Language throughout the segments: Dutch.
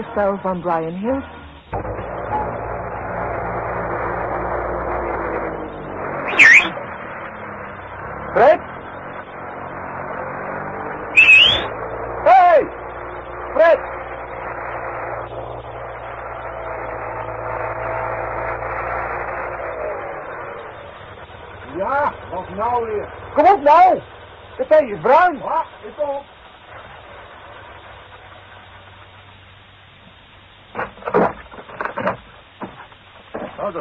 Opa Wet. Een hoorspel van Brian Hill. Fred? Hey! Fred! Ja, wat nou weer? Kom op nou! De thee is bruin. Ja, ik kom op.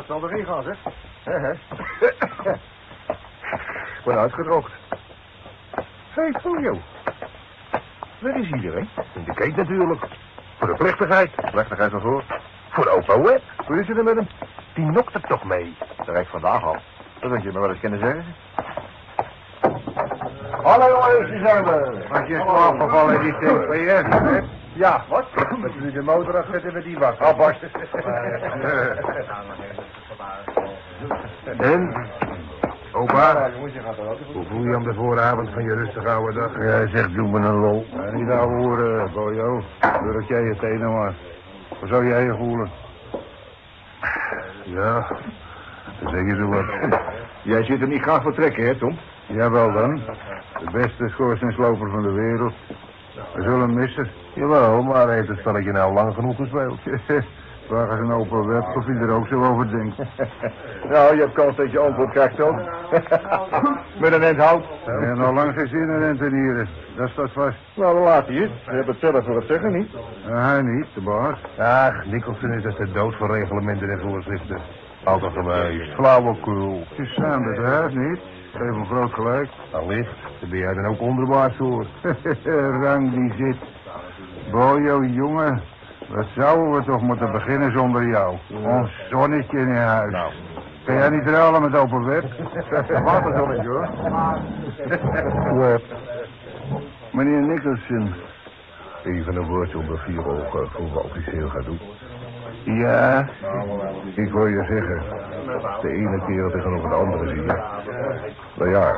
Zal erin gaan, zeg. Ik ben uitgedroogd. Hé, hey, Polio. Waar is iedereen? In de keet natuurlijk. Voor de plechtigheid. Plechtigheid waarvoor? Voor de opa Web. Hoe is het er met hem? Die nokt het toch mee. Dat reikt vandaag al. Dat had je me wel eens kunnen zeggen. Hallo jongens, hier zijn we. Was je zo afgevallen in die TPS? Ja, wat? Dat jullie de motor afzetten met die bak. Afbarst. En? Opa? Hoe voel je om de vooravond van je rustige oude dag? Ja, zeg, doe me een lol. Ja, niet ouwe horen, Bojo. Durf jij je tenen maar. Hoe zou jij je voelen? Ja, dan zeg je zo wat. Jij zit er niet graag voor trekken, hè, Tom? Jawel dan. De beste schoorsteensloper van de wereld. We zullen hem missen. Jawel, maar heeft het spelletje nou lang genoeg gespeeld? Vraag eens een open web of hij er ook zo over denkt. nou, je hebt kans dat je antwoord krijgt ook. Met een end hout. Ja, nou lang geen zin in rentenieren. Dat staat vast. Nou, dan laat hij het. Je hebt het zelf voor het zeggen, niet? hij niet, de baas. Ach, Nicholson is als de dood voor reglementen en voorschriften. Altijd geweest. Flauwekul. Het is zijn bedrijf, niet? Geef hem groot gelijk. Allicht. Dan ben jij dan ook onderwaarts hoor. Rang die zit. Bojo, jongen. Wat zouden we toch moeten beginnen zonder jou? Ons zonnetje in huis. Nou. Kan jij niet ruilen met open web? Waterzonnetje hoor. Web. Meneer Nicholson. Even een woordje onder vier ogen voor we officieel gaan doen. Ja, ik hoor je zeggen. De ene keer tegenover de andere zie je. Nou ja,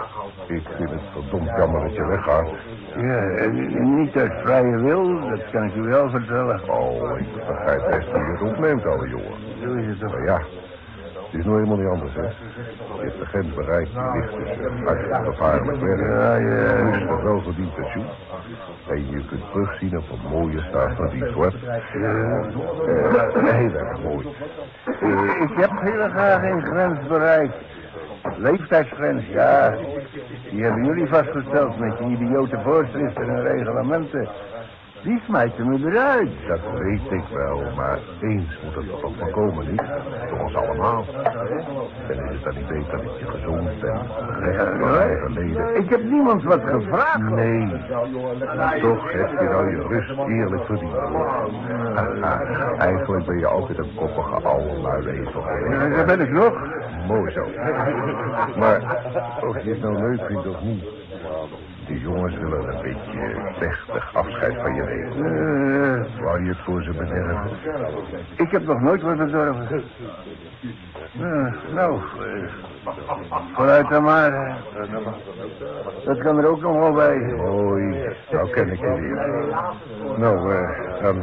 ik vind het verdomd jammer dat je weggaat. Ja, niet uit vrije wil, dat kan ik u wel vertellen. Oh, ik begrijp best hoe je het opneemt, oude jongen. Zo is het toch? Maar ja, het is nou helemaal niet anders, hè. Je hebt de grens bereikt, die ligt tussen hard gevaarlijk werk. Ja, ja. Dus nog wel verdiend pensioen. En je kunt terugzien op een mooie staat van die zwart. heel erg mooi. Eh, ik heb heel graag een grens bereikt. Leeftijdsgrens, ja. Die hebben jullie vastgesteld met je idiote voorschriften en reglementen. Die smijten me eruit. Dat weet ik wel, maar eens moet het toch voorkomen, niet? Voor ons allemaal. En is het dan niet beter dat je gezond bent? Ik heb niemand wat gevraagd. Nee, toch heb je nou je rust eerlijk verdiend. Eigenlijk ben je altijd een koppige oude luilezel geweest. Daar ben ik nog. Mooi zo. Maar of je het nou leuk vindt of niet... Die jongens willen een beetje plechtig afscheid van je nemen. Uh, wou je het voor ze bederven? Ik heb nog nooit wat bedorven. Uh, nou, uh, vooruit dan maar. Dat kan er ook nog wel bij. Mooi, nou ken ik je weer. Nou, dan,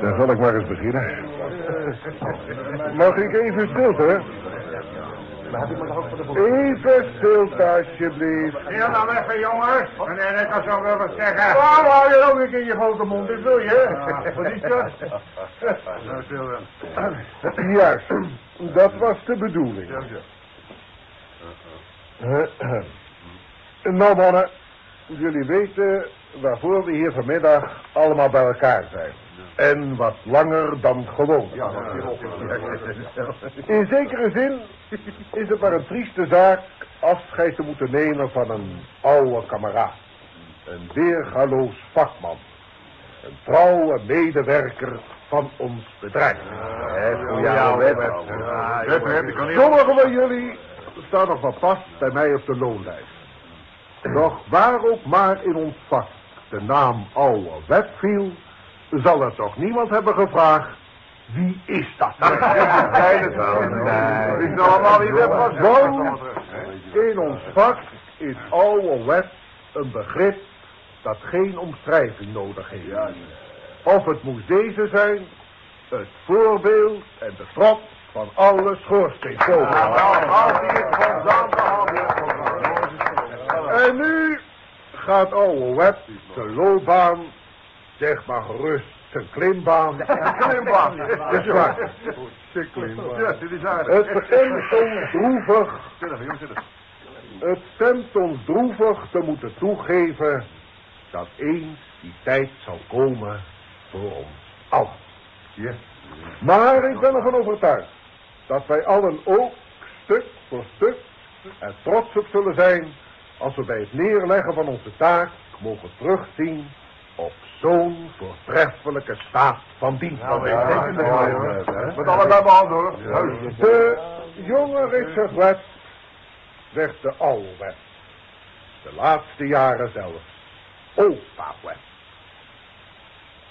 dan zal ik maar eens beginnen. Mag ik even stilte? Even stilte, alsjeblieft. Ja, nou weg, jongens. En, en ik kan zo wel wat zeggen. Waarom hou je ook niet in je grote mond? Dat wil je. Wat is dat? Juist, dat was de bedoeling. Nou, mannen, jullie weten waarvoor we hier vanmiddag allemaal bij elkaar zijn. En wat langer dan gewoon. In zekere zin is het maar een trieste zaak afscheid te moeten nemen van een oude kameraad. Een weergaloos vakman. Een trouwe medewerker van ons bedrijf. Sommigen van jullie staan nog wat vast bij mij op de loonlijst. Doch waar ook maar in ons vak de naam oude wet viel zal er toch niemand hebben gevraagd... Wie is dat? Nee, dat wel. Nee. Ik zal allemaal was. Want in ons vak is oude wet een begrip dat geen omschrijving nodig heeft. Of het moest deze zijn, het voorbeeld en de trots van alle schoorsteenvogels. En nu gaat oude Web de loopbaan, zeg maar gerust, zijn klimbaan. klimbaan. Dat is waar. Zijn klimbaan. Ja, dit is aardig. Het stemt ons droevig, het stemt ons droevig te moeten toegeven dat eens die tijd zal komen voor ons allen. Ja. Maar ik ben ervan overtuigd dat wij allen ook stuk voor stuk er trots op zullen zijn als we bij het neerleggen van onze taak mogen terugzien op zo'n voortreffelijke staat van dienst. Nou, hoor. Met allebei hoor. De jonge Richard West werd de oude West. De laatste jaren zelfs. Opa West.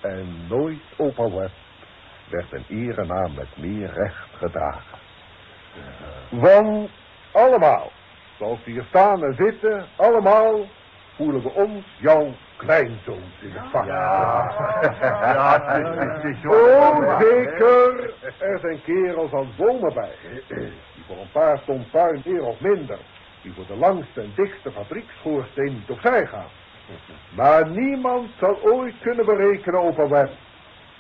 En nooit opa West werd een erenaam met meer recht gedragen. Want allemaal, zoals we hier staan en zitten, allemaal voelen we ons jouw kleinzoons in het vak. Ja, het is, het is Oh, zeker. Er zijn kerels aan bomen bij. Die voor een paar ton puin meer of minder. Die voor de langste en dikste fabrieksschoorsteen niet opzij gaan. Maar niemand zal ooit kunnen berekenen over Web.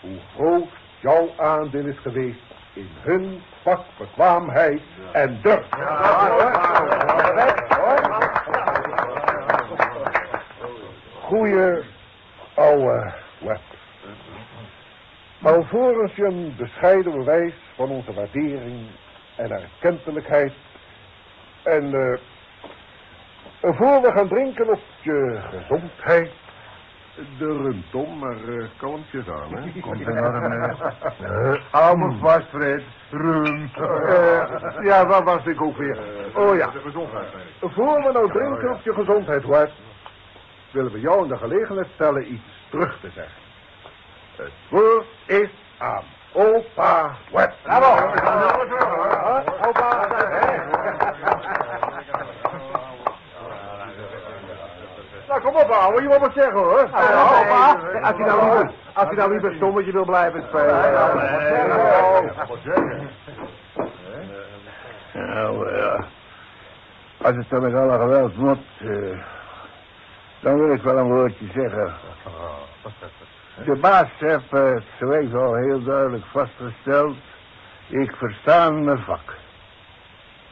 Hoe groot jouw aandeel is geweest in hun vakbekwaamheid en durf. Goeie ouwe Web. Alvorens je een bescheiden bewijs van onze waardering en erkentelijkheid. En eh voor we gaan drinken op je gezondheid. De rum, Tom, maar uh, kalmpjes aan, hè? Komt een... Uh, hou me vast, Fred. Rum. Eh, ja, waar was ik ook weer? Oh ja, De gezondheid. voor we nou drinken op je gezondheid, West, willen we jou in de gelegenheid stellen iets terug te zeggen. Het woord is aan opa West. Bravo. Opa, Nou, kom op, ouwe. Je moet wat zeggen, hoor. Ja, opa. Als je nou liever, als je nou liever stommetje wil blijven spelen. Nou, ja. Als het dan met alle geweld moet, eh, dan wil ik wel een woordje zeggen. De baas heeft eh, het zojuist al heel duidelijk vastgesteld. Ik versta mijn vak.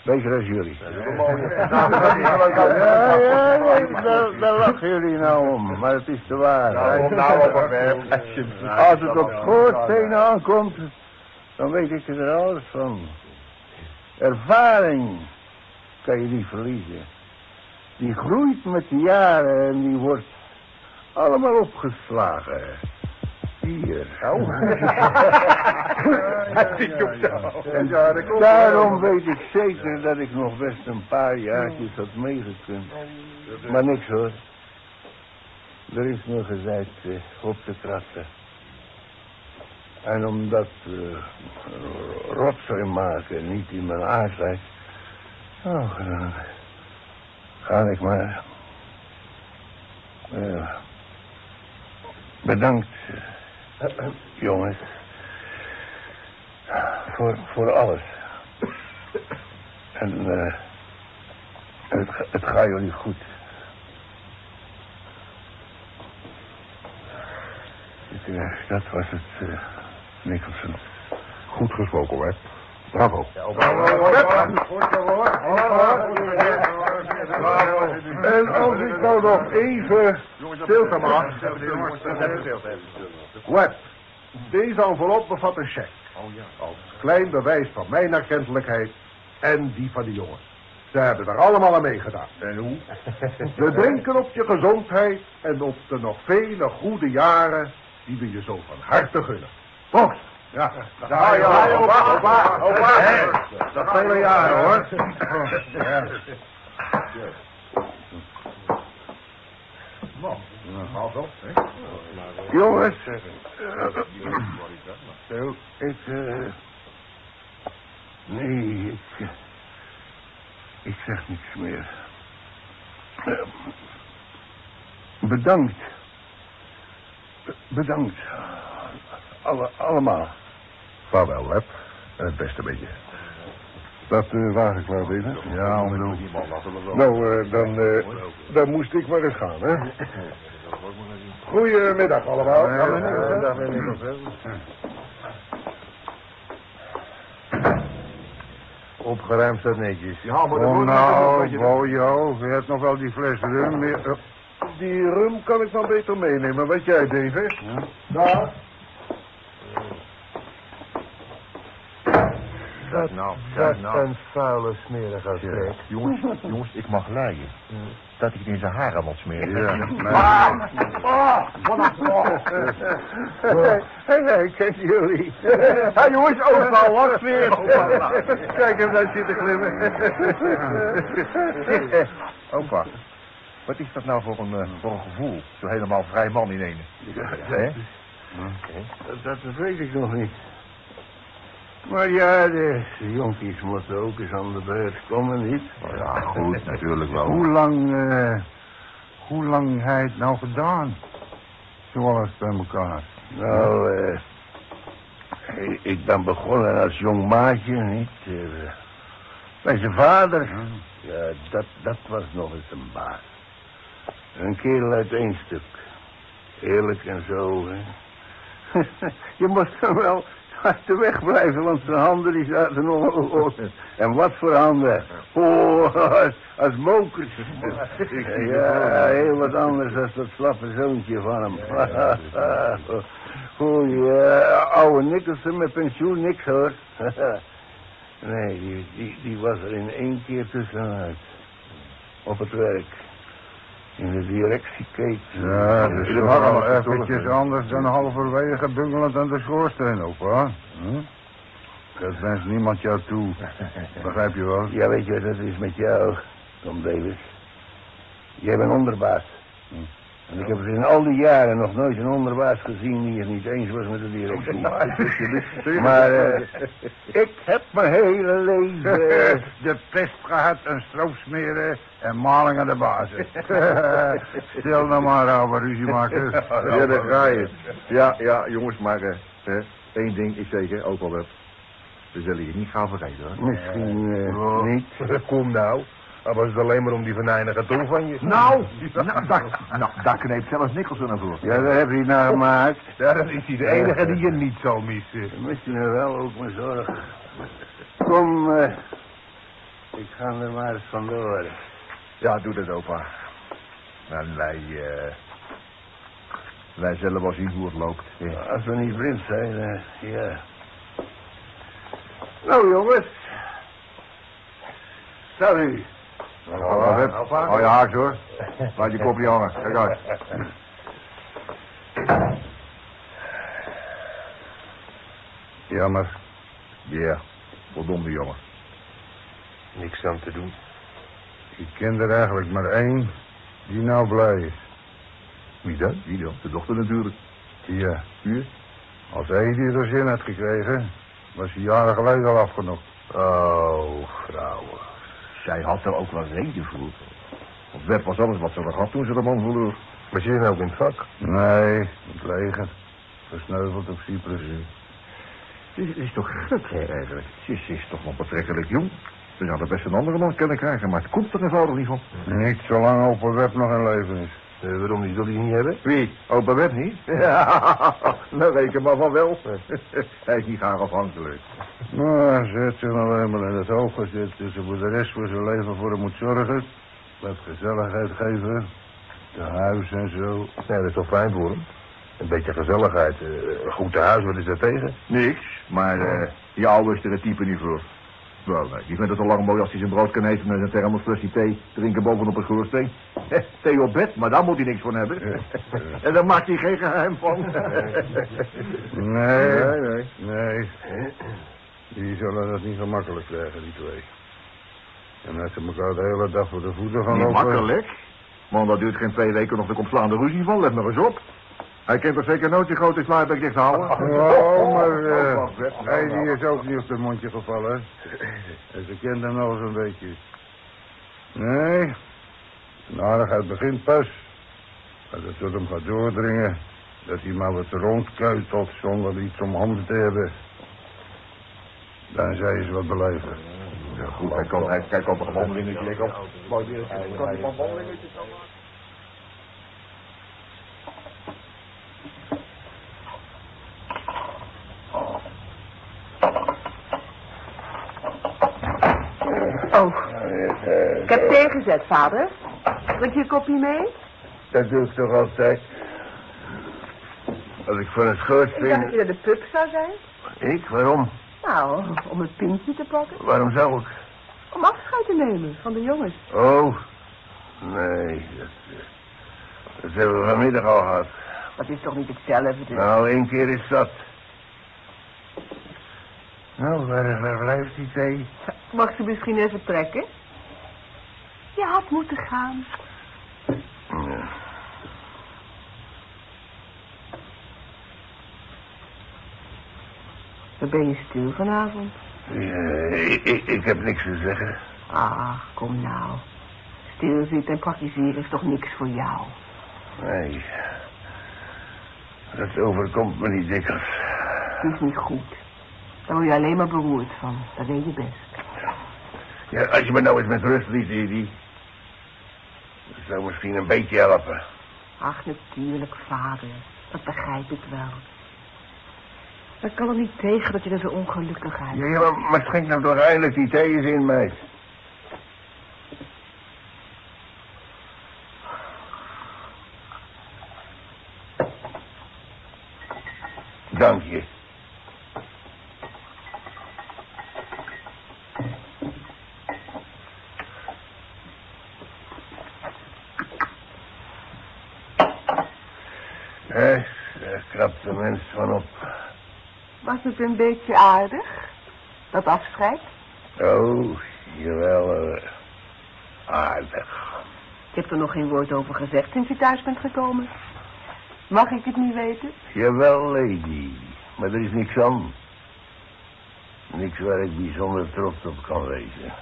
Beter als jullie. Ja, ja, daar, daar lachen jullie nou om, maar het is de waarheid. Als het op schoorstenen aankomt, dan weet ik er alles van. Ervaring kan je niet verliezen. Die groeit met de jaren en die wordt allemaal opgeslagen. Hier. En daarom weet ik zeker dat ik nog best een paar jaartjes had meegekund. Maar niks hoor. Er is nog eens uit eh, op te trappen. En omdat uh, rotzooi maken niet in mijn aard lijkt... Oh, dan ga ik maar. Eh, bedankt, eh, jongens. Voor, voor alles. En eh, het, ga- het gaat jullie goed. Ik, eh, dat was het, eh Nicholson. Goed gesproken, West. Bravo. En als ik nou nog even stilte mag. Web, deze envelop bevat een cheque. Als klein bewijs van mijn erkentelijkheid en die van de jongen. Ze hebben er allemaal aan meegedaan. En hoe? We drinken op je gezondheid en op de nog vele goede jaren die we je zo van harte gunnen. Proost! Ja, opa. Dat vele jaren, hoor. Ja. Jongens. Zo, ik, eh... Nee, ik... eh, Ik zeg niks meer. Bedankt. Bedankt. Alle, allemaal. Vaarwel, Web. Het beste beetje. Dat uh, waag ik wel, Peter. Ja, omdoe. Nou, uh, dan, uh, dan moest ik maar eens gaan, hè. Goedemiddag allemaal. Ja, meneer. Opgeruimd staat netjes. Ja, maar Oh, nou, Bojo, je hebt nog wel die fles rum. eh, Die rum kan ik dan beter meenemen. Wat jij, David? Ja. Daar. Dat nou, dat nou. een vuile smerige vlek. Jongens, jongens, ik mag leien. Dat ik het in zijn haren moet smeren. Ja, nee. Ah, wat een Hé, hé, kijk jullie. Hé jongens, overal wat smeren. Kijk hem daar zitten glimmen. Opa, wat is dat nou voor een, eh, voor een gevoel? Zo helemaal vrij man in ene. Hè? Dat, dat weet ik nog niet. Maar ja, de, de jonkies moeten ook eens aan de beurt komen, niet? Oh ja, goed, natuurlijk wel. Hoe lang, eh, hoe lang hij het nou gedaan? Zoals bij elkaar. Nou, eh, ik- ik ben begonnen als jong maatje, niet? Eh, bij zijn vader. Ja, dat, dat was nog eens een baas. Een kerel uit één stuk. Eerlijk en zo, hè. Je moest hem wel uit de weg blijven, want zijn handen die zaten nog los. En wat voor handen. Oh, als, als mokers. Ja, heel wat anders dan dat slappe zoontje van hem. Goeie, uh, oude Nicholson met pensioen, niks hoor. nee, die, die, die was er in één keer tussenuit. Op het werk. In de directieketen. Ja, dat is toch wel eventjes anders dan halverwege bungelend aan de schoorsteen op, hoor. Hm? Dat wens niemand jou toe. Begrijp je wel? Ja, weet je wat het is met jou, Tom Davis? Jij bent onderbaas. En ik heb in al die jaren nog nooit een onderbaas gezien die het niet eens was met de directie. maar eh, ik heb mijn hele leven... de pest gehad, een stroop smeren en maling aan de basis. Stil nou maar, ouwe ruziemakers. Ja, daar ga je. Ja, ja, jongens, maar eh, één ding is zeker, ook al dat. We zullen je niet gaan vergeten, hoor. Misschien Oh. niet. Kom nou. Al was het alleen maar om die venijnige tong van je. Nou, nou, daar, nou, daar kneept zelfs Nicholson naar voor. Ja, daar heb je naar gemaakt. Ja, dan is hij de enige die je niet zal missen. Je er wel ook maar zorgen. Kom, eh, ik ga er maar eens vandoor. Ja, doe dat, opa. En wij, eh wij zullen wel zien hoe het loopt. Ja. Als we niet blind zijn, eh, ja. Nou, jongens. Salut. Oh, Wip. Oh, je haaks hoor. Laat je kopje hangen. Kijk uit. Jammer. Ja, verdomde jongen. Niks aan te doen. Ik ken er eigenlijk maar één die nou blij is. Wie dat? Wie dan? De dochter natuurlijk. Ja. Hier? Als hij die er zin had gekregen, was hij jaren geleden al afgenokt. Oh, vrouwen. Zij had er ook wel reden voor. Want Web was alles wat ze nog had toen ze de man verloor. Zit je nou in het vak? Nee, het leger. Versneuveld op Cyprus. Het is, toch gek, hè, eigenlijk. Ze is, toch nog betrekkelijk jong. Ze zouden best een andere man kunnen krijgen, maar het komt er eenvoudig niet van. Niet zolang open web nog in leven is. Eh, waarom die wil hij niet hebben? Wie? Opa Web niet? Ja, nou reken maar van wel. Hij is niet graag afhankelijk. Nou, ze heeft zich nou eenmaal in het oog gezet. Dus voor de rest voor zijn leven voor hem moet zorgen. Wat gezelligheid geven. De huis en zo. Ja, dat is toch fijn voor hem? Een beetje gezelligheid. een goed huis, wat is daar tegen? Niks, maar eh je oude is er het type niet voor. Wel, die vindt het al lang mooi als hij zijn brood kan eten met een thermosflesje thee drinken bovenop een schoorsteen. Thee op bed, maar daar moet hij niks van hebben. en daar maakt hij geen geheim van. Nee, nee, nee. nee. Die zullen het niet gemakkelijk krijgen, die twee. En als ze elkaar de hele dag voor de voeten gaan Niet lopen... makkelijk. Man, dat duurt geen twee weken of er komt slaande ruzie van. Let nog eens op. Hij kent er zeker nooit die grote sluitbek dicht te houden. Oh, maar eh, Oh, hij die is ook niet op het mondje gevallen. En ze kent hem nog eens een beetje. Nee, zijn aardigheid begint pas Als het tot hem gaat doordringen dat hij maar wat rondkuitelt zonder iets om handen te hebben. Dan je ze wat beleven. Ja, goed, hij kan, hij, op een wandelingetje, lekker op. Kan hij van wandelingetje dan? Oh, ik heb thee gezet, vader. Drink je een kopje mee? Dat doe ik toch altijd. Als ik van het Ik dacht dat je naar de pub zou zijn. Ik? Waarom? Nou, om een pintje te pakken. Waarom zou ik? Om afscheid te nemen van de jongens. Oh, nee. Dat, eh, dat hebben we vanmiddag al gehad. Dat is toch niet hetzelfde? Nou, één keer is dat. Nou, waar, waar blijft die thee? Mag ze misschien even trekken? Je had moeten gaan. Ja. Dan ben je stil vanavond. Ja, ik, ik, ik heb niks te zeggen. Ah, kom nou. Stilzitten en praktiseren is toch niks voor jou? Nee. Dat overkomt me niet dikwijls. Het is niet goed. Daar word je alleen maar beroerd van. Dat weet je best. Ja, als je me nou eens met rust liet, Edie. Dat zou misschien een beetje helpen. Ach, natuurlijk, vader. Dat begrijp ik wel. Maar ik kan er niet tegen dat je er zo ongelukkig uit Ja, ja maar, maar schenk nou toch eindelijk die thee eens in, meid. Dank je. Hé, daar knapt de mens van op. Het een beetje aardig? Dat afscheid? Oh, jawel, eh, aardig. Ik heb er nog geen woord over gezegd sinds je thuis bent gekomen. Mag ik het niet weten? Jawel, lady. Maar er is niks aan. Niks waar ik bijzonder trots op kan wezen.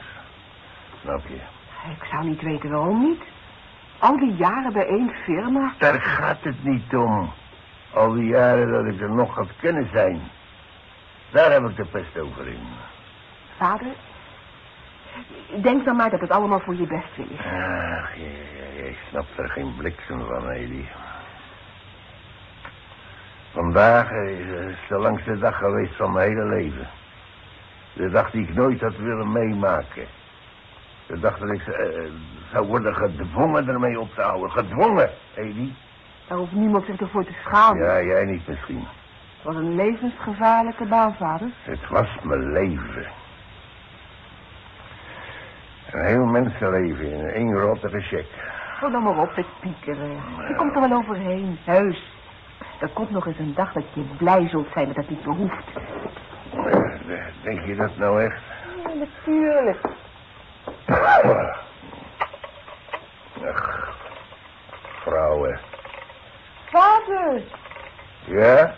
Snap je? Ik zou niet weten waarom niet. Al die jaren bij één firma. Daar gaat het niet om. Al die jaren dat ik er nog had kunnen zijn. Daar heb ik de pest over in. Vader, denk dan maar dat het allemaal voor je best is. Ach, je snapt er geen bliksem van, Edi. Vandaag is de langste dag geweest van mijn hele leven. De dag die ik nooit had willen meemaken. De dag dat ik eh, zou worden gedwongen ermee op te houden. Gedwongen, Edi. Daar hoeft niemand zich ervoor te schamen. Ja, jij niet misschien. Was een levensgevaarlijke baan, vader. Het was mijn leven. Een heel mensenleven in één rottige check. Hou dan maar op met piekeren. Je komt er wel overheen, heus. Er komt nog eens een dag dat je blij zult zijn dat het niet behoeft. Eh, Denk je dat nou echt? Ja, natuurlijk. Ach, vrouwen. Vader, Ja,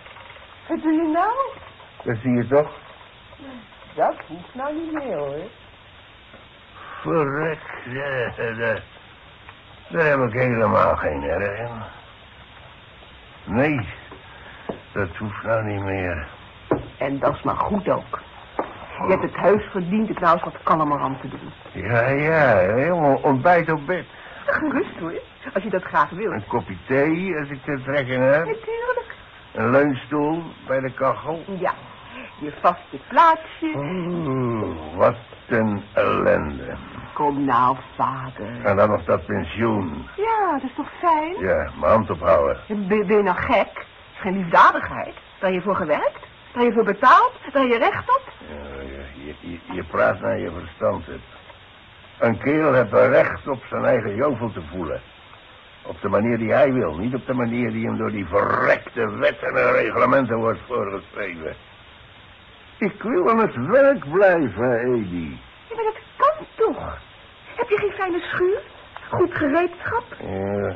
wat doe je nou? dat zie je toch? Dat hoeft nou niet meer, hoor. Verrek, ja, daar, heb ik helemaal geen erg in. Nee, dat hoeft nou niet meer. En dat is maar goed ook. Je hebt het huis verdiend het nou eens wat kalmer aan te doen. Ja, ja, jongen, ontbijt op bed. Gerust hoor, als je dat graag wilt. Een kopje thee, als ik te trekken heb. Natuurlijk. Een leunstoel bij de kachel. Ja, je vaste plaatsje. Oeh, wat een ellende. Kom nou, vader. En dan nog dat pensioen. Ja, dat is toch fijn? Ja, mijn hand ophouden. Ben, ben je nou gek? Het is geen liefdadigheid. Daar je voor gewerkt. Daar je voor betaald. Daar je recht op. Ja, je, je, je, je praat naar je verstand hebt. Een kerel heeft een recht op zijn eigen jovel te voelen. Op de manier die hij wil, niet op de manier die hem door die verrekte wetten en reglementen wordt voorgeschreven. Ik wil aan het werk blijven, Edi. Ja, maar dat kan toch? Heb je geen fijne schuur? Goed gereedschap? Ja,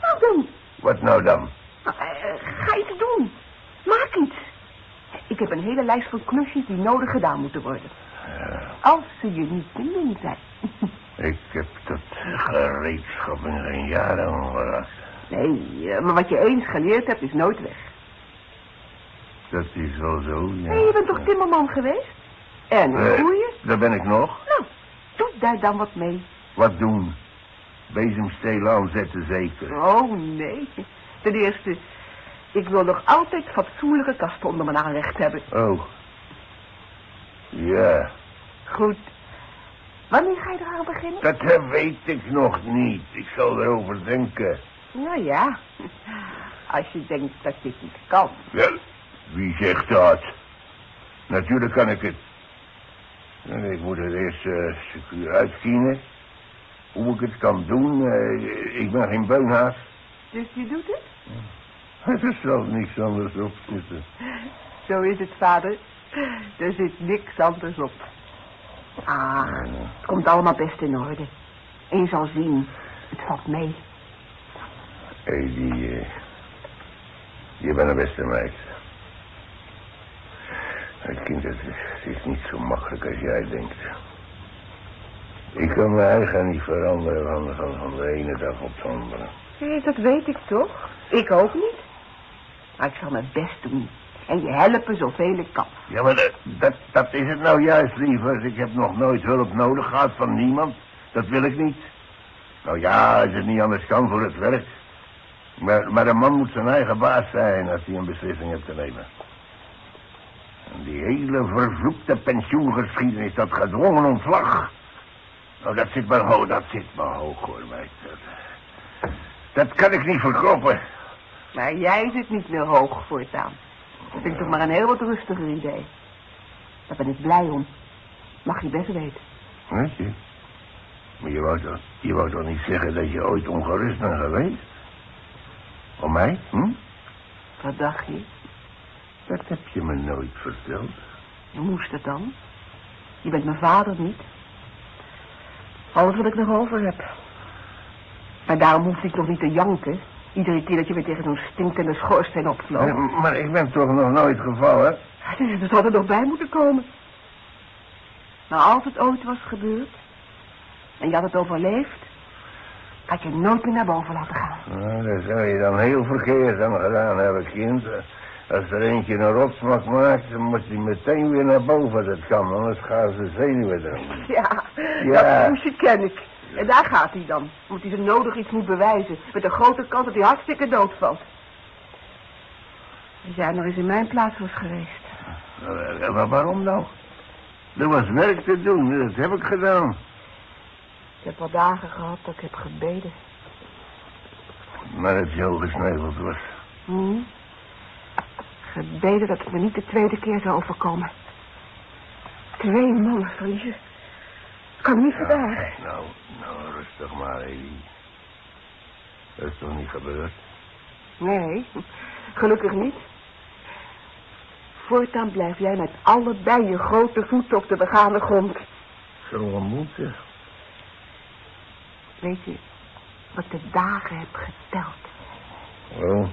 Nou dan. wat nou dan? Nou, eh, ga iets doen. Maak iets. Ik heb een hele lijst van klusjes die nodig gedaan moeten worden. Ja, Als ze je niet te min zijn. ik heb dat gereedschap jaren ongelast. Nee, eh, maar wat je eens geleerd hebt is nooit weg. Dat is wel zo, ja. Hé, je bent toch timmerman geweest? En een Eh, goeie? Daar ben ik nog. Nou, doe daar dan wat mee. Wat doen? Bezemstelen aanzetten zeker. Oh, nee. Ten eerste, ik wil nog altijd fatsoenlijke kasten onder mijn aanrecht hebben. Oh. Ja, Goed. Wanneer ga je eraan beginnen? dat eh, weet ik nog niet. Ik zal erover denken. Nou ja, als je denkt dat dit niet kan. Wel, wie zegt dat? Natuurlijk kan ik het. En ik moet het eerst eh secuur uitkiezen. Hoe ik het kan doen, eh, ik ben geen beunhaas. Dus je doet het? Er is zelfs niks anders op zitten. Zo is het, vader. Er zit niks anders op. Ah, het komt allemaal best in orde. En je zal zien, het valt mee. Hé, die, eh, je bent een beste meid. Het kind, het is, is niet zo makkelijk als jij denkt. Ik kan mijn eigen niet veranderen van, van, van de ene dag op de andere. Hé, dat weet ik toch? Ik ook niet. Maar ik zal mijn best doen. En je helpen zoveel ik kan. Ja, maar dat, dat, dat is het nou juist, lieverd. Ik heb nog nooit hulp nodig gehad van niemand. Dat wil ik niet. Nou ja, als het niet anders kan voor het werk. Maar, maar een man moet zijn eigen baas zijn als hij een beslissing heeft te nemen. En die hele vervloekte pensioengeschiedenis, dat gedwongen ontslag. Nou, dat zit maar hoog, dat zit maar hoog, hoor, meid. Dat, dat kan ik niet verkroppen. Maar jij zit niet meer hoog voortaan. Dat vind ik toch maar een heel wat rustiger idee. Daar ben ik blij om. Mag je best weten. Weet je? Maar je wou, toch, je wou toch niet zeggen dat je ooit ongerust bent geweest? Om mij, hm? Wat dacht je? Dat heb je me nooit verteld. Hoe moest het dan? Je bent mijn vader niet. Alles wat ik nog over heb. Maar daarom hoefde ik nog niet te janken. Iedere keer dat je weer tegen zo'n stinkende schoorsteen opvloog. Eh, maar ik ben toch nog nooit gevallen? Dus het had er nog bij moeten komen. Maar als het ooit was gebeurd... en je had het overleefd... had je nooit meer naar boven laten gaan. Nou, dat zou je dan heel verkeerd aan gedaan hebben, kind. Als er eentje een rotsmak maakt, dan moet hij meteen weer naar boven. Dat kan, anders gaan ze zenuwen. Ja, Ja. dat moest je ken ik. En daar gaat hij dan. Omdat hij zo nodig iets moet bewijzen. Met een grote kans dat hij hartstikke doodvalt. Als jij nog eens in mijn plaats was geweest. Eh, Maar waarom nou? Er was werk te doen, dat heb ik gedaan. Ik heb al dagen gehad dat ik heb gebeden. Maar het zo gesneuveld was. Hm? Gebeden dat het me niet de tweede keer zou overkomen. Twee mannen verliezen. Kan niet vandaag. Nou, nou, rustig maar, Elie. Dat is toch niet gebeurd? Nee, gelukkig niet. Voortaan blijf jij met allebei je grote voeten op de begane grond. Zo moeten. Weet je wat de dagen heb geteld? Oh.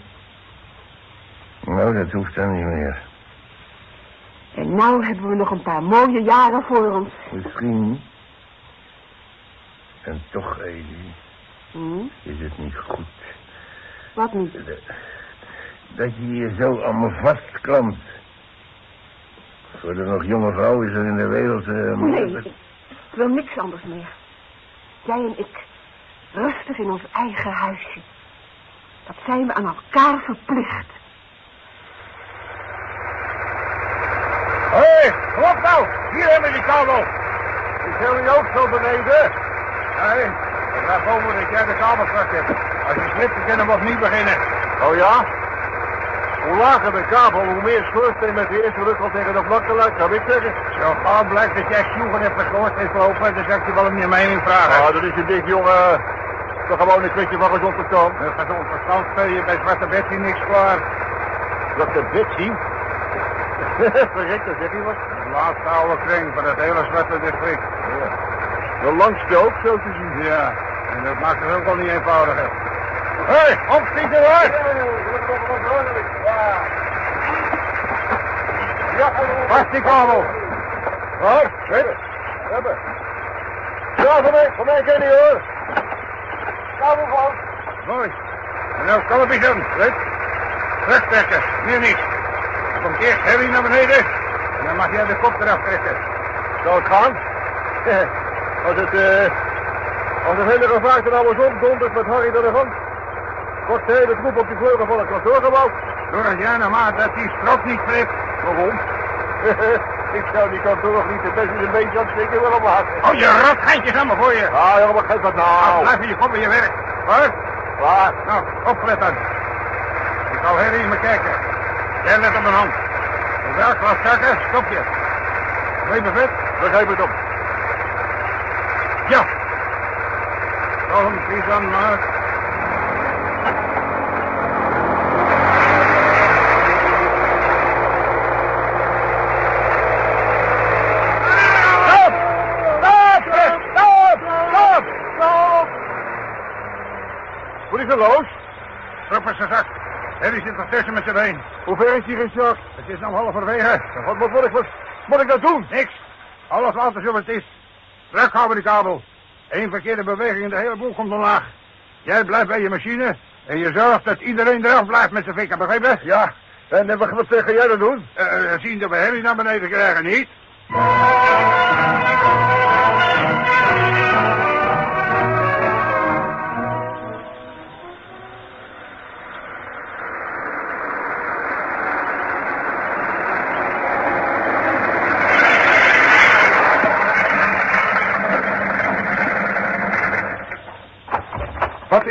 Nou, dat hoeft dan niet meer. En nou hebben we nog een paar mooie jaren voor ons. Misschien. En toch, Elie, Hm? is het niet goed. Wat niet? Dat- Dat je je zo aan me vastklampt. Voor de nog jonge vrouw is er in de wereld... eh, Nee, ik ik wil niks anders meer. Jij en ik, rustig in ons eigen huisje. Dat zijn we aan elkaar verplicht. Hé, hey, kom op nou. Hier hebben we die kabel. Is jullie ook zo beneden? Nee, ik ga boven dat jij de kabel straks hebt. Als je slipt, dan kunnen we opnieuw beginnen. Oh ja? Hoe lager de kabel, hoe meer schoorsteen met de eerste ruk al tegen de vlakte luidt, zou ik zeggen. Zo gauw blijkt dat jij sjoegen hebt is lopen, dan zou ik je wel om je mening vragen. Ah, dat is een dik jongen. Toch gewoon een kwestie van gezond verstand. Met gezond verstand speel je bij Zwarte Betsy niks klaar. Zwarte Betsy? Verrekt, dat zegt hij wat. De laatste oude kring van het hele zwarte district. Ja. De langste ook, zo te zien. Ja, en dat maakt het ook al niet eenvoudiger. Hé, hey, opschieten hoor! Ja, vast die kabel. Wat? Hebben. Hebben. Ja, voor mij, voor mij ken je hoor. Kabel vast. Mooi. En nou, op eens aan. Rut. Terugtrekken. Meer niet. Dan komt eerst Harry naar beneden. En dan mag jij de kop eraf trekken. Zal het gaan? Als het, eh... Als het hele gevaar er alles omdondert met Harry door de hand. Kort de hele troep op die vleugel van het kantoorgebouw. Nou maar dat die strot niet trekt. Waarom? ik zou die kantoor niet de best eens een beetje opsteken willen maken. Oh, je rotgeitjes allemaal voor je. Ah, jongen, wat geeft dat nou? Blijf je kop in je werk. Wat? Waar? Nou, opletten. Ik zal Harry eens maar kijken. Jij let op mijn hand. Zodra ik laat zakken, stop je. Weet me vet? Begrijp het op. Ja. Kies aan maar. Stop! Stop! Stop! Stop! Stop! Wat is er los? Trap is gezakt. Harry zit ertussen met zijn been. Hoe ver is die gezakt? Het is nog halverwege. Wat moet, ik, wat moet ik nou doen? Niks. Alles laten zoals het is. Terughouden die kabel. Eén verkeerde beweging en de hele boel komt omlaag. Jij blijft bij je machine en je zorgt dat iedereen eraf blijft met zijn vinger, begrepen? Ja. En wat, wat ga jij dan doen? Eh, zien dat we Harry naar beneden krijgen, niet?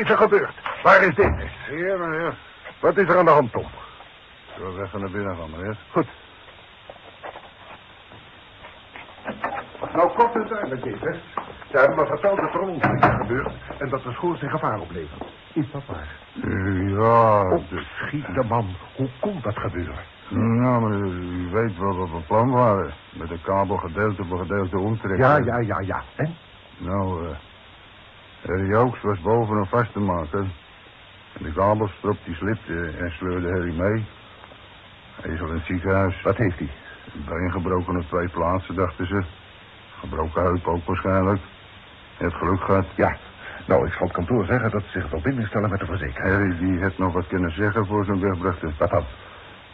Is er gebeurd? Waar is dit? Hier, meneer. Wat is er aan de hand, Tom? Zullen we even naar binnen gaan, meneer? Goed. Nou, kort en duidelijk, Jezus. Ze hebben me verteld dat er een ongeluk is gebeurd en dat de schoorsteen gevaar oplevert. Is dat waar? Ja, Op de schiet man. Hoe kon dat gebeuren? Nou, meneer, u weet wat we van plan waren. Met de kabel gedeelte voor gedeelte omtrekken. Ja, ja, ja, ja. En? Nou, eh... Harry Oaks was boven om vast te maken. En de kabelstrop die slipte en sleurde Harry mee. Hij is al in het ziekenhuis. Wat heeft hij? Een been gebroken op twee plaatsen, dachten ze. Gebroken heup ook waarschijnlijk. Hij heeft geluk gehad. Ja. Nou, ik zal het kantoor zeggen dat ze zich wel binnenstellen met de verzekering. Harry die heeft nog wat kunnen zeggen voor zijn wegbrachten. Wat dan?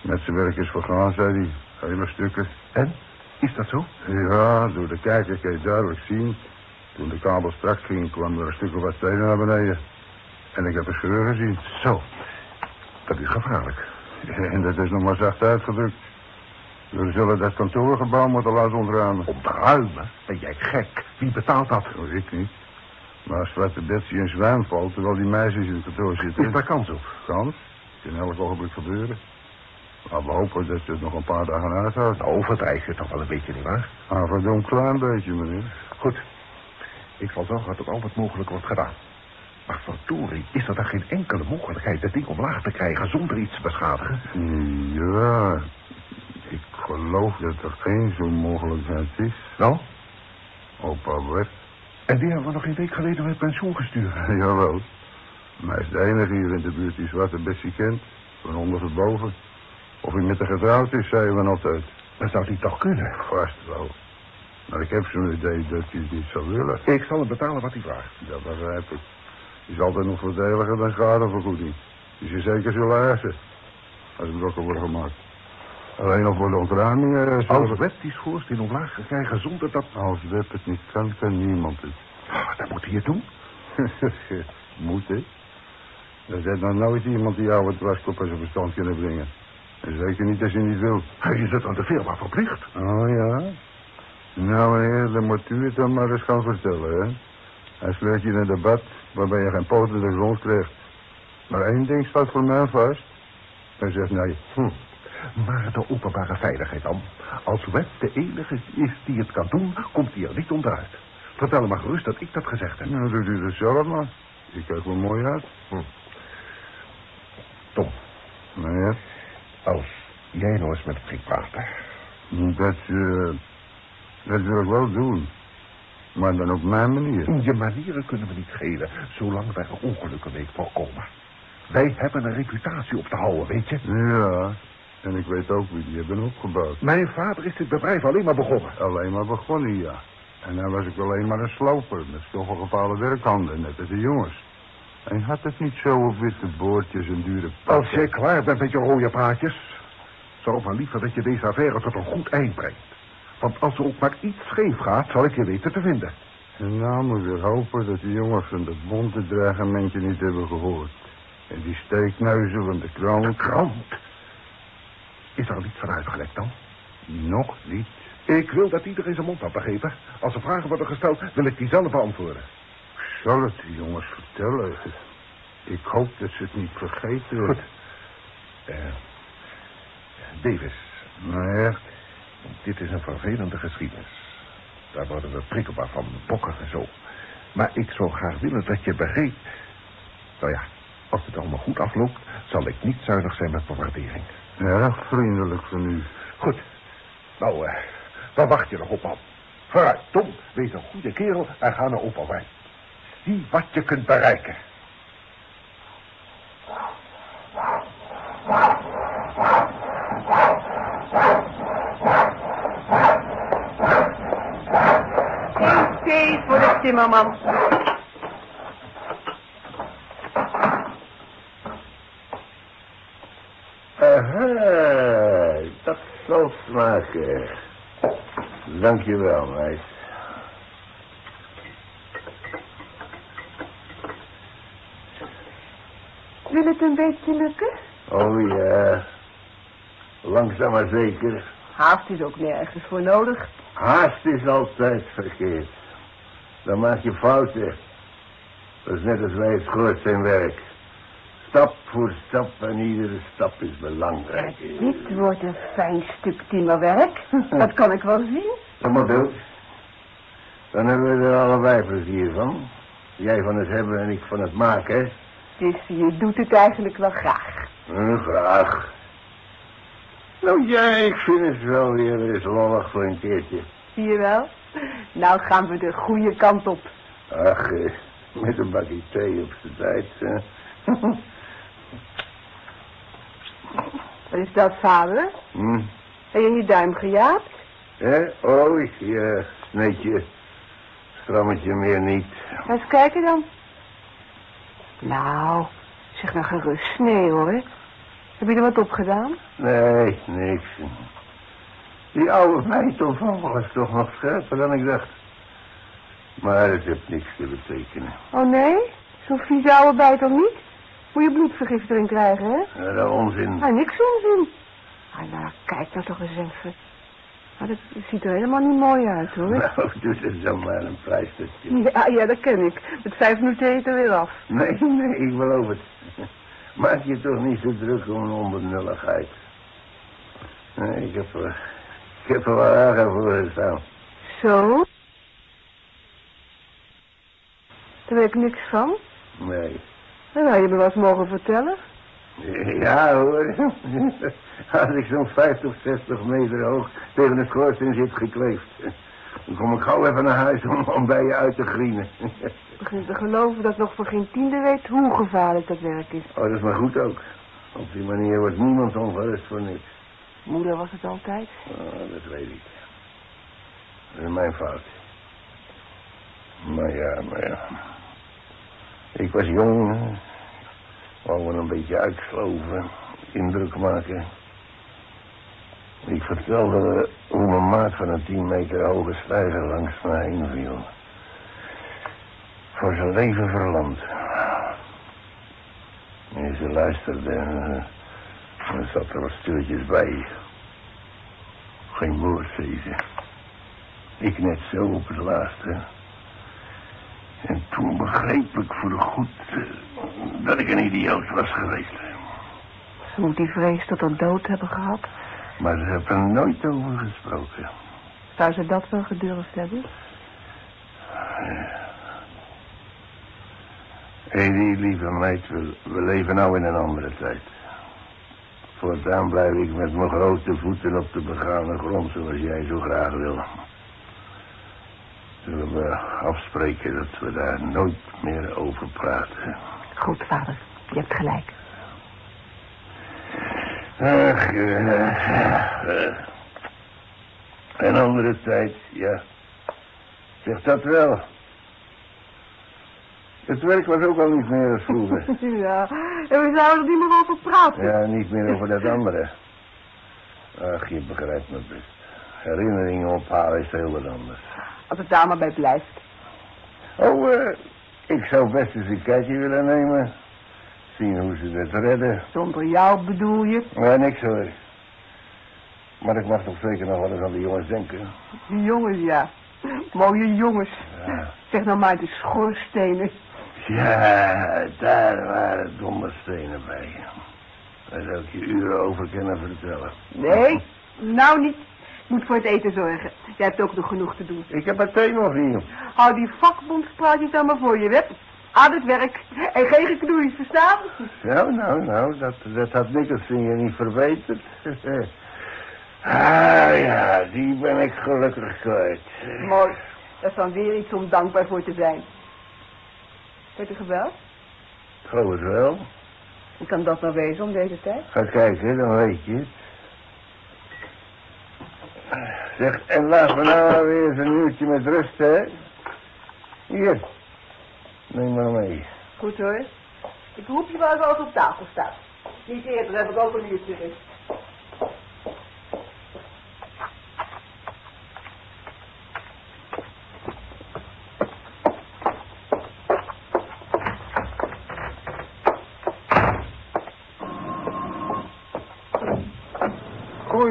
Met zijn werk is vergaan, zei hij. Hele stukken. En? Is dat zo? Ja, door de kijker kun je duidelijk zien. Toen de kabel strak ging, kwam er een stuk of wat stenen naar beneden. En ik heb een scheur gezien. Zo. Dat is gevaarlijk. En dat is nog maar zacht uitgedrukt. We zullen dat kantoorgebouw moeten laten ontruimen. Ontruimen? Ben jij gek? Wie betaalt dat? Ik niet. Maar als Zwarte Betsy in zwijm valt, terwijl die meisjes in het kantoor zitten... Is daar kans op? Kans. Kan elk ogenblik gebeuren. Maar we hopen dat ze het nog een paar dagen uithoudt. Nou, overdrijf je toch wel een beetje, nietwaar? Ah, verdomd klein beetje, meneer. Goed. Ik zal zorgen dat het altijd mogelijk wordt gedaan. Maar verdorie, is er dan geen enkele mogelijkheid dat ding omlaag te krijgen zonder iets te beschadigen? Ja, ik geloof dat er geen zo'n mogelijkheid is. Nou? Opa West. En die hebben we nog een week geleden met pensioen gestuurd. Jawel. Maar hij is de enige hier in de buurt die Zwarte Bessie kent. Van onder tot boven. Of hij met haar getrouwd is, zeiden we altijd. Dan zou die toch kunnen? Vast wel. Maar ik heb zo'n idee dat hij niet zou willen. Ik zal hem betalen wat hij vraagt. Dat begrijp ik. Is altijd nog voordeliger dan schadevergoeding. Die is zeker zullen eisen. Als het blokken worden gemaakt. Alleen nog voor de ontruiming... eh, zullen Als we- Web die schoorsteen omlaag krijgen zonder dat... Als Web het niet kan, kan niemand het. Oh, dat moet hij het doen. Moet, hè? Er zit nog nooit iemand die jou het waskop aan zijn verstand kunnen brengen. En zeker niet als je niet wilt. Hij is het aan de firma verplicht. Oh, ja? Nou, meneer, dan moet u het dan maar eens gaan vertellen, hè? Hij sleurt je in een debat waarbij je geen poten de grond krijgt. Maar één ding staat voor mij vast. Hij zegt nee. Hm. Maar de openbare veiligheid dan. Als Web de enige is die het kan doen, komt hij er niet onderuit. Vertel hem maar gerust dat ik dat gezegd heb. Nou, doet u het zelf maar. Je kijkt wel mooi uit. Tom, Meneer, als jij nou eens met Frik dat, eh, dat wil ik wel doen. Maar dan op mijn manier. Je manieren kunnen we niet schelen, zolang wij er ongelukken mee voorkomen. Wij hebben een reputatie op te houden, weet je. Ja, en ik weet ook wie die hebben opgebouwd. Mijn vader is dit bedrijf alleen maar begonnen. Alleen maar begonnen, ja. En dan was ik alleen maar een sloper met stoffengepaalde werkhanden, net als de jongens. Hij had het niet zo op witte boordjes en dure Als pakken. jij klaar bent met je rode praatjes... zou ik maar liever dat je deze affaire tot een goed eind brengt. Want als er ook maar iets scheef gaat, zal ik je weten te vinden. En nou moet ik hopen dat de jongens van dat bonte dreigement niet hebben gehoord. En die steekneuzen van de krant... Krant. Is er al iets van uitgelekt dan? Nog niet. Ik wil dat iedereen zijn mond had begrepen. Als er vragen worden gesteld, wil ik die zelf beantwoorden. Ik zal het de jongens vertellen. Ik hoop dat ze het niet vergeten. Goed. Eh, Davis, Nou ja, dit is een vervelende geschiedenis. Daar worden we prikkelbaar van, bokken en zo. Maar ik zou graag willen dat je begreep... Nou ja, als het allemaal goed afloopt... zal ik niet zuinig zijn met mijn waardering. erg vriendelijk van u. Goed. Nou, eh, waar wacht je nog op, man? Vooruit, Tom, wees een goede kerel en ga naar opa Wijn. Zie wat je kunt bereiken. Geen thee voor de timmerman. Aha, dat zal smaken. Dankjewel, meis. Wil het een beetje lukken? Oh ja, langzaam maar zeker. Haast is ook nergens voor nodig. Haast is altijd verkeerd. Dan maak je fouten. Dat is net als bij het schoorsteenwerk. Stap voor stap en iedere stap is belangrijk. Dit wordt een fijn stuk timmerwerk. Dat kan ik wel zien. Dat moet ook. Dan hebben we er allebei plezier van. Jij van het hebben en ik van het maken. Dus je doet het eigenlijk wel graag. Hm, graag. Nou ja, ik vind het wel weer eens lollig voor een keertje. Zie je wel? Nou gaan we de goede kant op. Ach, eh, met een bakje thee op z'n tijd. eh. Wat is dat, vader? hm. Heb je je duim gejaapt? Hè? Oh, ja, sneetje. Strammetje meer niet. Laat eens kijken dan. Nou, zeg nou gerust. Nee hoor. Heb je er wat op gedaan? Nee, niks. Die oude meidtoeval was toch nog scherper dan ik dacht. Maar het heeft niks te betekenen. Oh nee? Zo'n vieze oude bijt toch niet? Moet je bloedvergiftiging krijgen, hè? Ja, dat onzin. Nou, niks onzin. Ah, nou, kijk nou toch eens even. Maar dat ziet er helemaal niet mooi uit, hoor. Nou, doe er dan maar een pleistertje. Ja, ja, dat ken ik. Met vijf minuten heet er weer af. Nee, nee, ik beloof het. Maak je toch niet zo druk om een onbenulligheid. Nee, ik heb er, ik heb er wel erger voor gestaan. Zo? Daar weet ik niks van. Nee. Dat zou je me eens mogen vertellen. Ja hoor. Als ik zo'n 50, 60 meter hoog tegen de schoorsteen zit gekleefd. Dan kom ik gauw even naar huis om, om bij je uit te grienen. Ik begin te geloven dat nog voor geen tiende weet hoe gevaarlijk dat werk is. Oh, dat is maar goed ook. Op die manier wordt niemand ongerust voor niks. Moeder was het altijd. Oh, dat weet ik. Dat is mijn fout. Maar ja, maar ja. Ik was jong. Wou een beetje uitsloven. Indruk maken. Ik vertelde hoe mijn maat van een tien meter hoge stijger langs me heen viel. Voor zijn leven verlamd. En ze luisterde en eh, en zat er wat stilletjes bij. Geen woord, ze. Ik net zo op het laatste. En toen begreep ik voor goed eh, dat ik een idioot was geweest. Ze moet die vrees tot haar dood hebben gehad. Maar ze hebben er nooit over gesproken. Zou ze dat wel gedurfd hebben? Hé, die lieve meid, we, we leven nou in een andere tijd. Voortaan blijf ik met mijn grote voeten op de begane grond zoals jij zo graag wil. Zullen we afspreken dat we daar nooit meer over praten? Goed, vader. Je hebt gelijk. Ach, eh, eh, een andere tijd, ja. Zeg dat wel. Het werk was ook al niet meer als vroeger. ja, en we zouden er niet meer over praten. Ja, niet meer over dat andere. Ach, je begrijpt me best. Herinneringen ophalen is heel wat anders. Als het daar maar bij blijft. Oh, eh, ik zou best eens een kijkje willen nemen. Zien hoe ze het redden. Zonder jou bedoel je? Ja, niks hoor. Maar ik mag toch zeker nog wel eens aan de jongens denken. Die jongens, ja. Mooie jongens. Ja. Zeg nou maar de schoorstenen. Ja, daar waren domme stenen bij. Daar zou ik je uren over kunnen vertellen. Nee, nou niet. Moet voor het eten zorgen. Jij hebt ook nog genoeg te doen. Ik heb het thee nog niet. Hou die vakbondspraatjes dan maar voor je, Web. Aan het werk. En geen geknoeis, verstaan? Nou, nou, nou, dat, dat had Nicholson je niet verbeterd. ah ja, die ben ik gelukkig kwijt. Mooi. Dat is dan weer iets om dankbaar voor te zijn. Heb je gebeld? Geloof het wel. Hoe kan dat nou wezen om deze tijd? Ga kijken, dan weet je het. Zeg, en laat me nou weer eens een uurtje met rust, hè? Hier, neem maar mee. Goed hoor. Ik roep je wel eens als op tafel staat. Niet eerder heb ik ook een uurtje rust.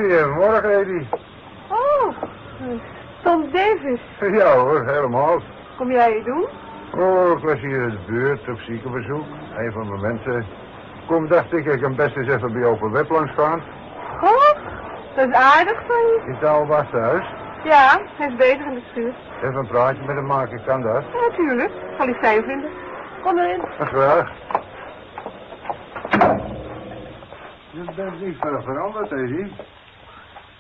Goedemorgen, Edie. Oh, Tom Davis. Ja hoor, helemaal. Kom jij hier doen? Oh, ik was hier in de buurt op ziekenbezoek. Een van mijn mensen. Kom, dacht ik, ik kan best eens even bij over web langs gaan. Oh, dat is aardig van je. Is al was thuis? Ja, hij is bezig in de schuur. Even een praatje met hem maken, kan dat? Ja, natuurlijk. Zal hij fijn vinden. Kom erin. Ja, graag. Je bent niet veel veranderd, Edie.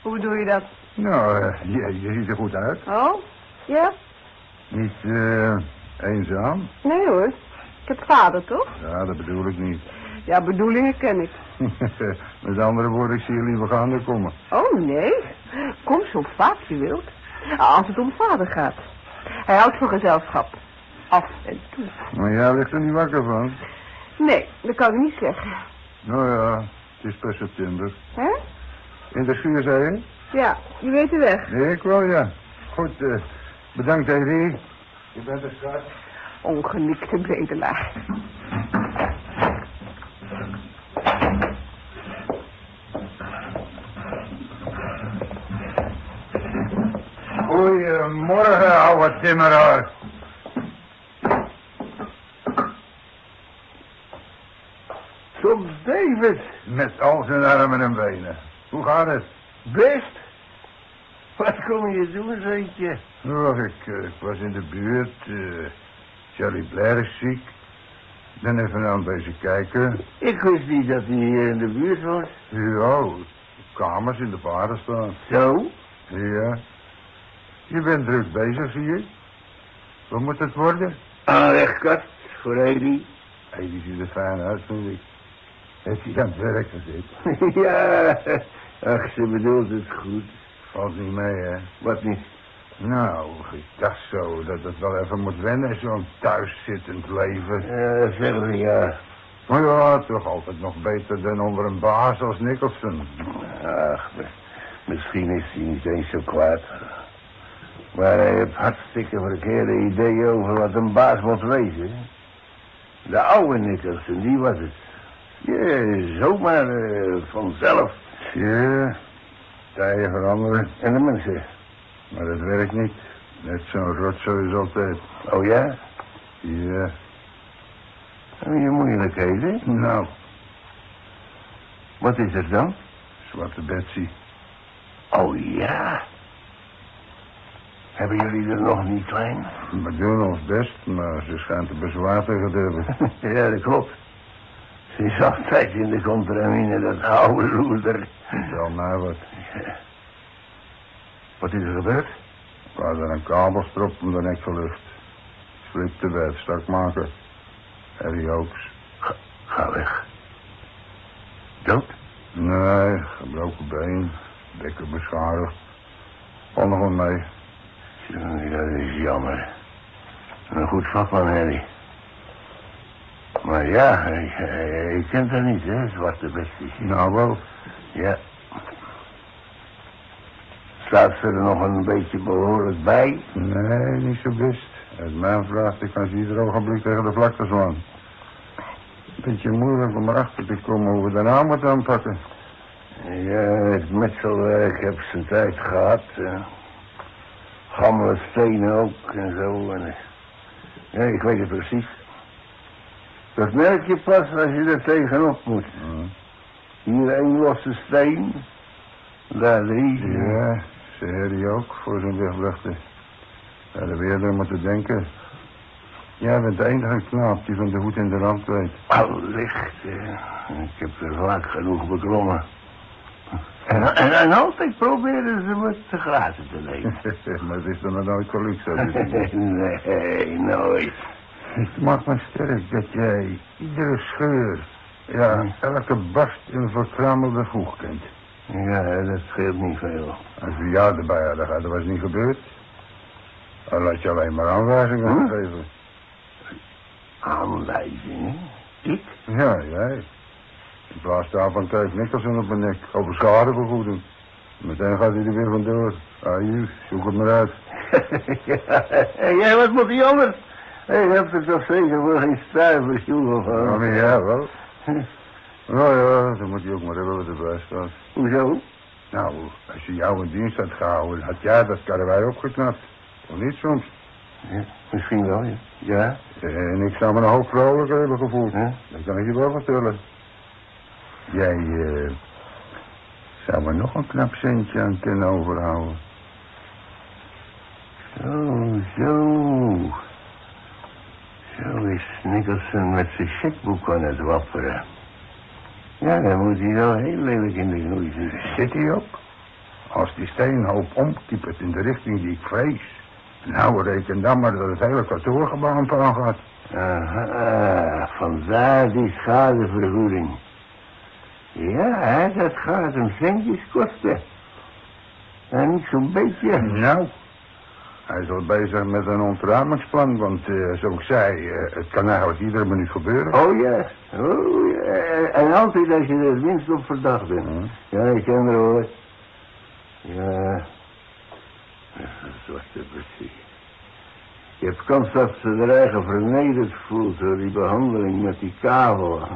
Hoe bedoel je dat? Nou, eh, je, je ziet er goed uit. Oh, ja? Niet eh, eenzaam? Nee hoor. Ik heb vader, toch? Ja, dat bedoel ik niet. Ja, bedoelingen ken ik. Met andere woorden, ik zie je liever gaande komen. Oh, nee. Kom zo vaak je wilt. Als het om vader gaat. Hij houdt van gezelschap. Af en toe. Maar jij ligt er niet wakker van. Nee, dat kan ik niet zeggen. Nou ja, het is pas september. Hè? In de schuur, zei je? Ja, je weet de weg. Nee, ik wel, ja. Goed, eh, bedankt, Edie. Je bent een schat. Ongenikte bedelaar. Goedemorgen, ouwe timmeraar. Tom David, Met al zijn armen en benen. Hoe gaat het? best. Wat kom je doen, zoontje? Oh, ik, eh, ik was in de buurt. eh Charlie Blair is ziek. Ben even aan bezig kijken. Ik wist niet dat hij hier in de buurt was. Ja, kamers in de paarden staan. Zo? Ja. Je bent druk bezig, zie je. Wat moet het worden? Aanrechtkat voor Edi. Die ziet er fijn uit, vind ik. Heeft hij aan het werk gezet? ja, ach, ze bedoelt het goed. Valt niet mee, hè? Wat niet? Nou, ik dacht zo dat het wel even moet wennen, zo'n thuiszittend leven. Ja, verder ja. Maar ja, toch altijd nog beter dan onder een baas als Nicholson. Ach, mi- misschien is hij niet eens zo kwaad. Maar hij heeft hartstikke verkeerde ideeën over wat een baas moet wezen. De oude Nicholson, die was het. Ja, zomaar eh, vanzelf. Ja, tijden veranderen, En de mensen. maar dat werkt niet. Net zo'n rotzooi als altijd. Oh ja? Ja, Heb je moeilijkheden? nou, Wat is er dan? zwarte Betsy. Oh ja. Hebben jullie er nog niet klein? We doen ons best, maar ze schijnt er bezwaar te hebben. ja, dat klopt. Ze is altijd in de contramine, dat oude loeder. Vertel mij wat. Wat is er gebeurd? We hadden een kabelstrop om de nek verlucht. Slip de bed, stak maken. Harry Oaks. Ga, ga weg. Dood? Nee, gebroken been. Bekken beschadigd. Valt nog wel mee. Ja, dat is jammer. Een goed vakman, Harry. Maar ja, je kent dat niet, hè, zwarte bestie. Nou wel. Ja. Staat ze er nog een beetje behoorlijk bij? Nee, niet zo best. Als mijn vraagt, ik kan ze ieder ogenblik tegen de vlakte slaan. Beetje moeilijk om erachter te komen hoe we de naam moeten aanpakken. Ja, het metselwerk heb zijn tijd gehad. Gammele stenen ook en zo. En, eh, ja, ik weet het precies. Dat merk je pas als je er tegenop moet. Mm. Hier één losse steen. Daar drie. Ja, ze herrie ook voor zijn wegvluchten. Ja, de weer moeten denken. Jij bent de enige knaap die van de hoed in de rand weet. Allicht, eh. Ik heb er vaak genoeg beklommen. En, en, en altijd proberen ze me te grazen te leven. maar het is dan nooit gelukt, zo Nee, nooit. Het maakt me sterk dat jij iedere scheur, ja, elke barst een verkrammelde voeg kent. Ja, dat scheelt niet veel. Als we jou erbij hadden gehad, dat was niet gebeurd. Dan laat je alleen maar aanwijzingen geven. Aanwijzingen? Ik? Ja, jij. In plaats daarvan krijgt Nicholson op mijn nek over schadevergoeding. Meteen gaat hij er weer vandoor. Ah, zoek het maar uit. ja, wat moet die anders? Je hebt er toch zeker voor geen stuiver stoel Ja, van? maar ja, wel. Nou ja, dan moet hij ook maar hebben wat erbij staat. Hoezo? Nou, als je jou in dienst had gehouden, had jij dat karrewei opgeknapt. Of niet soms? Ja, misschien wel, ja. Ja? En ik zou me een hoop vrolijker hebben gevoeld. Ja? Dat kan ik je wel vertellen. Jij eh, zou me nog een knap centje aan kunnen overhouden. Zo, zo. Zo is Nicholson met zijn checkboek aan het wapperen. Ja, dan moet hij wel heel lelijk in de knoei zitten. Zit hij ook? Als die steenhoop omkiepert in de richting die ik vrees. Nou, reken dan maar dat het hele kantoorgebouw aan puin gaat. Aha, vandaar die schadevergoeding. Ja, dat gaat hem centjes kosten. En niet zo'n beetje. Nou, hij is al bezig met een ontruimingsplan, want eh, zoals ik zei, eh, het kan eigenlijk iedere minuut gebeuren. Oh ja, oh ja. En altijd als je er minst op verdacht bent. Hm. Ja, ik ken er hoor. Ja. Een zwarte bestie. Je hebt kans dat ze er eigen vernederd voelt door die behandeling met die kabel.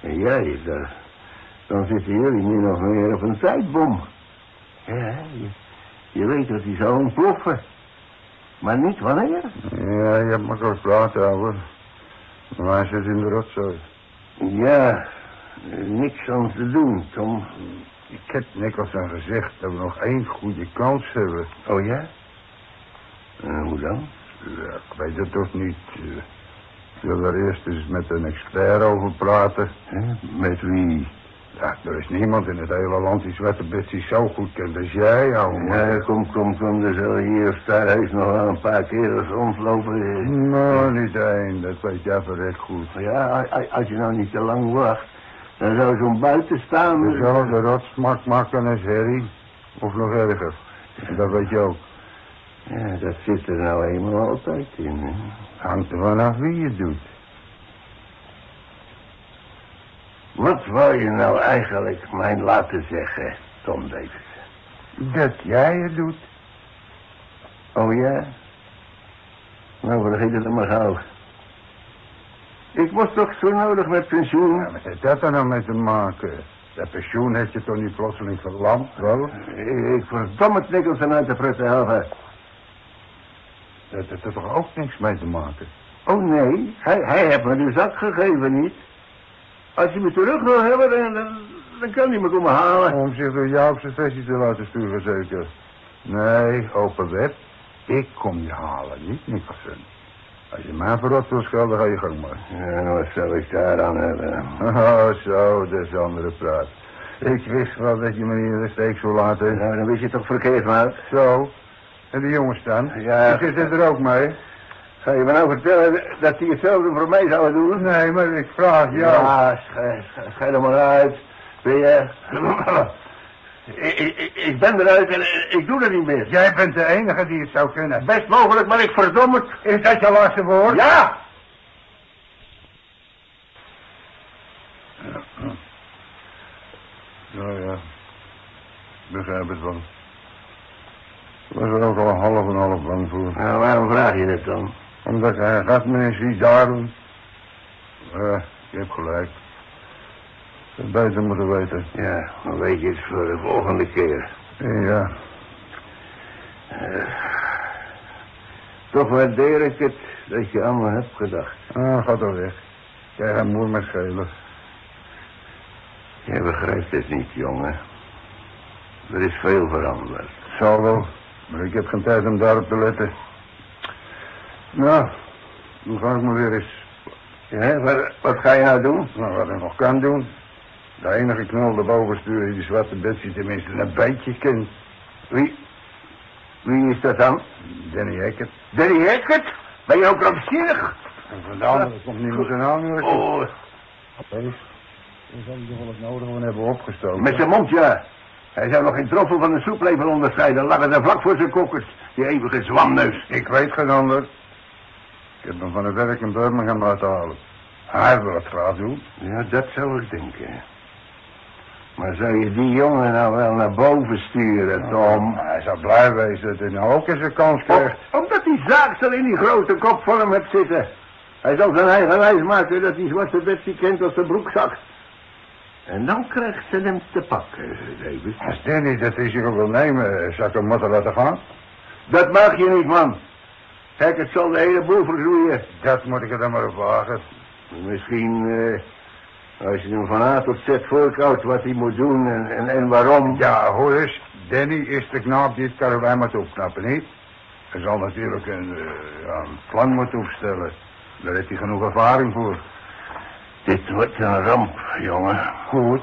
En jij, daar, dan zitten jullie min of meer op een tijdbom. Ja, je, je weet dat die zal ontploffen. Maar niet wanneer. Ja, je hebt makkelijk praten, ouwe. Maar hij zit in de rotzooi. Ja, niks aan te doen, Tom. Ik heb Nicholson gezegd dat we nog één goede kans hebben. Oh ja? En hoe dan? Ja, ik weet het toch niet. eh. Ik wil er eerst eens met een expert over praten. Met wie? Ja, er is niemand in het hele land die Zwarte Betsy zo goed kent als jij, ouwe. Ja, kom, kom, kom. Er zal hier of daar heeft nog wel een paar kerels rondlopen. Nou, niet één. Dat weet jij verrekt goed. Ja, als je nou niet te lang wacht, dan zou zo'n buiten staan. Dezelfde rotsmak maken als Harry. Of nog erger. Dat weet je ook. Ja, dat zit er nou eenmaal altijd in. Hè? Hangt er vanaf wie het doet. Wat wou je nou eigenlijk mij laten zeggen, Tom Davis? Dat jij het doet. Oh ja? Nou, vergeet het maar gauw. Ik was toch zo nodig met pensioen? Ja, wat heeft dat er nou mee te maken? Dat pensioen heeft je toch niet plotseling verlamd, wel? Ik verdom het Nicholson uit de prutte helven. Dat heeft er toch ook niks mee te maken? Oh nee, hij, hij heeft me de zak gegeven niet. Als je me terug wil hebben, dan, dan, dan kan hij me komen halen. Om zich door jou op zijn sessie te laten sturen, zeker? Nee, open wet. Ik kom je halen, niet Nicholson. Als je mij verrot wil schelden, ga je gang maar. Ja, wat zou ik daar aan hebben? Oh, zo, dat is andere praat. Ik wist wel dat je me niet in de steek zou laten. Nou, dan wist je toch verkeerd, maat. Zo. En die jongens dan? Ja. Die zitten er ook mee? Zou je me nou vertellen dat die hetzelfde voor mij zouden doen? Nee, maar ik vraag jou. Ja, schijn er maar uit. Ben je... ik, ik, ik, ben eruit en ik doe er niet meer. Jij bent de enige die het zou kunnen. Best mogelijk, maar ik verdomme. het. Is dat je laatste woord? Ja! Oh ja, ik begrijp het wel. Ik was er ook al half en half bang voor. Ja, waarom vraag je dat dan? Omdat hij gaat me eens iets daar doen. Ja, je hebt gelijk. Had beter moeten weten. Ja, dan weet je het voor de volgende keer. Ja, Toch waardeer ik het dat je me hebt gedacht. ah, gaat er weg. Jij gaat moe met schelen. Je begrijpt het niet, jongen. Er is veel veranderd. Zal wel, maar ik heb geen tijd om daarop te letten. Nou, dan ga ik me weer eens... Ja, wat, wat ga je nou doen? Nou, wat ik nog kan doen. De enige knul erboven sturen die de zwarte Betsy tenminste een beetje kent. Wie? Wie is dat dan? Danny Eckert. Danny Hackett? Ben je ook krankzinnig? En vandaan, dat komt niet met zijn naam. Oh, Daar zal hij toch wel het nodige van hebben opgestoken. met zijn mond, ja. Hij zou nog geen troffel van een soeplepel onderscheiden. Lag het er vlak voor zijn kokkers. Die eeuwige zwamneus. Ik weet geen ander. Ik heb hem van het werk in Birmingham laten halen. Hij wil het graag doen. Ja, dat zou ik denken. Maar zou je die jongen nou wel naar boven sturen, Tom? Hij zou blij wezen dat hij nou ook eens een kans krijgt. Om- omdat die zaak zo in die grote kop voor hem hebt zitten. Hij zal zijn eigen wijs maken dat die zwarte Betsy kent als de broekzak. En dan krijgt ze hem te pakken, David. Als Danny dat risico wil nemen, zou ik hem moeten laten gaan. Dat mag je niet, man. Kijk, het zal de hele boel vergroeien. Dat moet ik er dan maar op wagen. Misschien, eh, als je hem van A tot Z voorkoudt wat hij moet doen en, en, en waarom. Ja, hoor eens. Danny is de knaap die het karwei moet opknappen, niet? Hij zal natuurlijk een, eh, een plan moeten opstellen. Daar heeft hij genoeg ervaring voor. Dit wordt een ramp, jongen. Goed.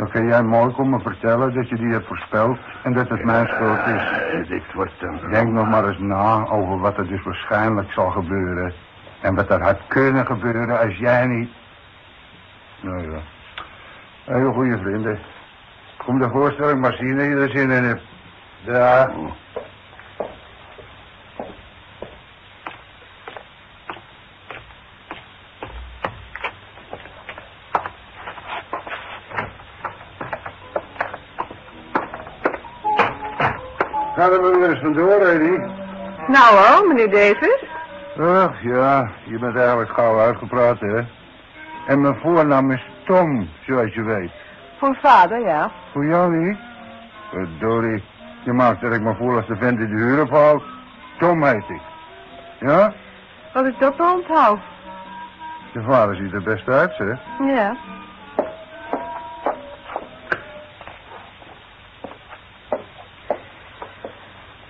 Dan kun jij mooi komen vertellen dat je die hebt voorspeld en dat het mijn schuld is. Eh, dit wordt een ramp. Denk nog maar eens na over wat er dus waarschijnlijk zal gebeuren. En wat er had kunnen gebeuren als jij niet... Nou ja. Heel goede vrienden. Kom de voorstelling maar zien dat je er zin in hebt. Ja. Ga er maar eens vandoor, Eddie. Nou al, meneer Davis. Ach ja, je bent eigenlijk gauw uitgepraat, hè? En mijn voornaam is Tom, zoals je weet. Voor vader, ja. Voor jou niet? Verdorie, je maakt dat ik me voel als de vent die de huur ophaalt. Tom heet ik. Ja? Wat ik dat dan onthoud. Je vader ziet er best uit, zeg. Ja.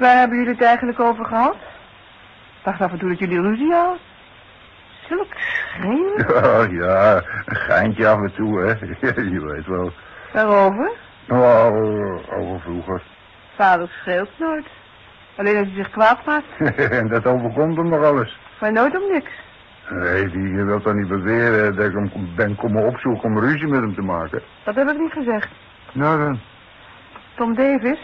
Waar hebben jullie het eigenlijk over gehad? Ik dacht af en toe dat jullie ruzie hadden. Zulk schreeuwen? Ja, ja, een geintje af en toe, hè. je weet wel. Waarover? Oh, over vroeger. Vader schreeuwt nooit. Alleen als hij zich kwaad maakt. en dat overkomt hem nog alles. Maar nooit om niks. Nee, die, je wilt toch niet beweren dat ik hem ben komen opzoeken om ruzie met hem te maken? Dat heb ik niet gezegd. Nou dan. Tom Davis,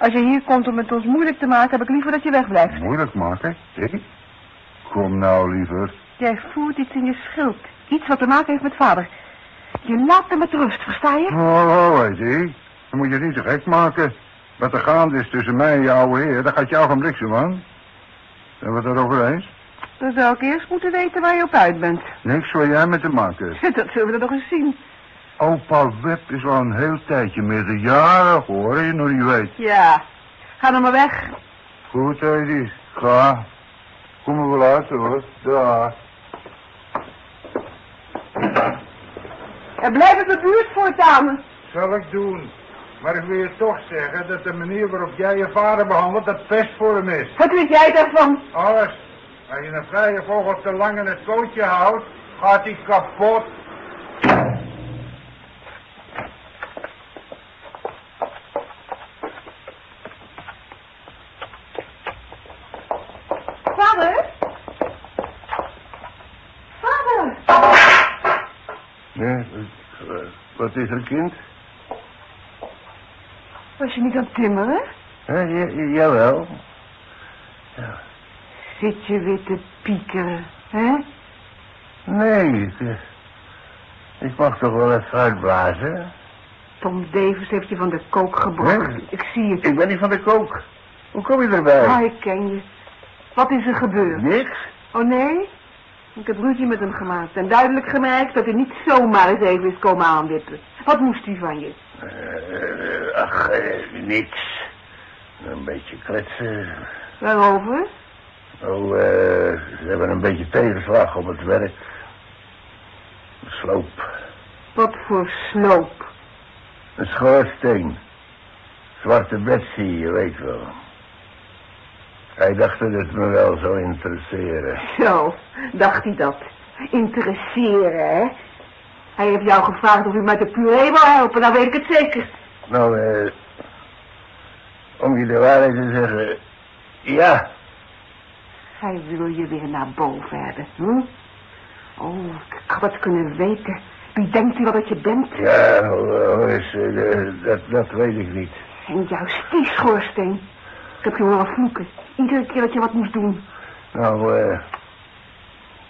als je hier komt om het ons moeilijk te maken, heb ik liever dat je wegblijft. Moeilijk maken? Ik? Kom nou, liever. Jij voert iets in je schild. Iets wat te maken heeft met vader. Je laat hem met rust, versta je? Oh, weet je. Dan moet je niet zo gek maken. Wat er gaande is tussen mij en je oude heer, dat gaat je ogenblik zo aan. Zijn we het erover eens? Dan zou ik eerst moeten weten waar je op uit bent. Niks waar jij mee te maken. Dat zullen we dan nog eens zien. Opa Web is al een heel tijdje meerderjarig, hoor, je nog niet weet. Ja, ga dan maar weg. Goed, Edie. Ga. Kom er wel uit, hoor. Daar. En blijf de buurt voortaan. Zal ik doen. Maar ik wil je toch zeggen dat de manier waarop jij je vader behandelt, dat best voor hem is. Wat weet jij daarvan? Alles. Als je een vrije vogel te lang in het pootje houdt, gaat hij kapot. Vader? Vader? Ja, wat is er, kind? Was je niet aan het timmeren? Ja, ja, jawel. Zit je weer te piekeren, hè? Nee, ik, eh, ik mag toch wel even uitblazen. Tom Davis heeft je van de kook gebracht. Hè? Ik zie het. Ik ben niet van de kook. Hoe kom je erbij? Ah, ik ken je. Wat is er gebeurd? Niks. Oh, nee? Ik heb ruzie met hem gemaakt en duidelijk gemerkt dat hij niet zomaar eens even is komen aanwippen. Wat moest hij van je? Eh, ach, eh, niks. Een beetje kletsen. Waarover? Oh, eh, ze hebben een beetje tegenslag op het werk. Sloop. Wat voor sloop. Een schoorsteen. Zwarte Betsy, je weet wel. Hij dacht dat het me wel zou interesseren. Zo, dacht hij dat. Interesseren, hè? Hij heeft jou gevraagd of u met de puree wil helpen, dan weet ik het zeker. Nou, eh... Om je de waarheid te zeggen... Ja, Hij wil je weer naar boven hebben, hm? Oh, ik had het kunnen weten. Wie denkt u wel dat je bent? ja, hoor eens, eh, dat, dat weet ik niet. En juist die schoorsteen. Ik heb je horen vloeken. Iedere keer dat je wat moest doen. Nou, eh...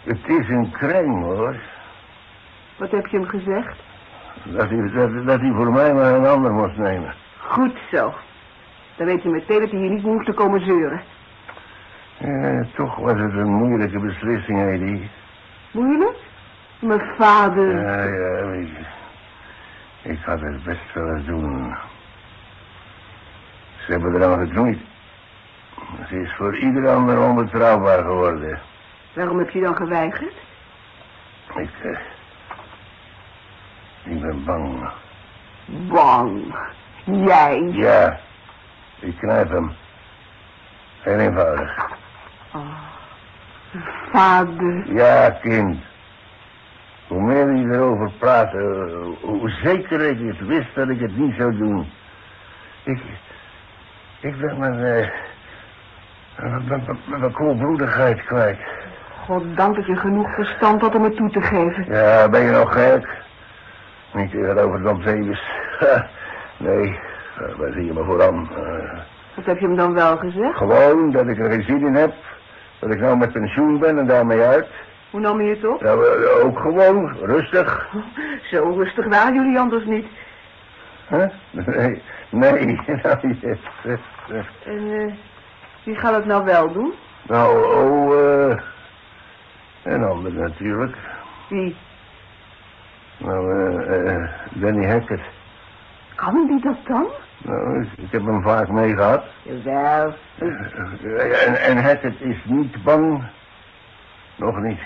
Het is een kring, hoor. Wat heb je hem gezegd? Dat hij, dat, dat hij voor mij maar een ander moest nemen. Goed zo. Dan weet je meteen dat hij hier niet meer hoeft te komen zeuren. Eh, toch was het een moeilijke beslissing, Edie. Moeilijk? Mijn vader. Ja, ja, ik, ik had het best willen doen. Ze hebben eraan geknoeid. Ze is voor ieder ander onbetrouwbaar geworden. Waarom heb je dan geweigerd? Ik, eh, ik ben bang. Bang. Jij. Ja, ik knijp hem. Heel eenvoudig. Vader. Ja, kind. Hoe meer we erover praten, hoe zeker ik het wist dat ik het niet zou doen. Ik, ik ben mijn, eh, mijn, mijn koelbloedigheid kwijt. Goddank dat je genoeg verstand had om het toe te geven. Ja, ben je nog gek? Niet tegenover Don Davis. nee, eh, waar zie je me voor aan? Eh, Wat heb je hem dan wel gezegd? gewoon dat ik er geen zin in heb. Dat ik nou met pensioen ben en daarmee uit. Hoe nam je het op? Nou, eh, ook gewoon, rustig. Zo rustig waren jullie anders niet. Huh? Nee, nee. Nou, yes. En eh, wie gaat het nou wel doen? nou oh, eh... een ander natuurlijk. Wie? Nou, eh, eh, Danny Hackett. Kan die dat dan? Nou, ik heb hem vaak meegehad. Jawel. Eh, En, en Hackett is niet bang. Nog niet.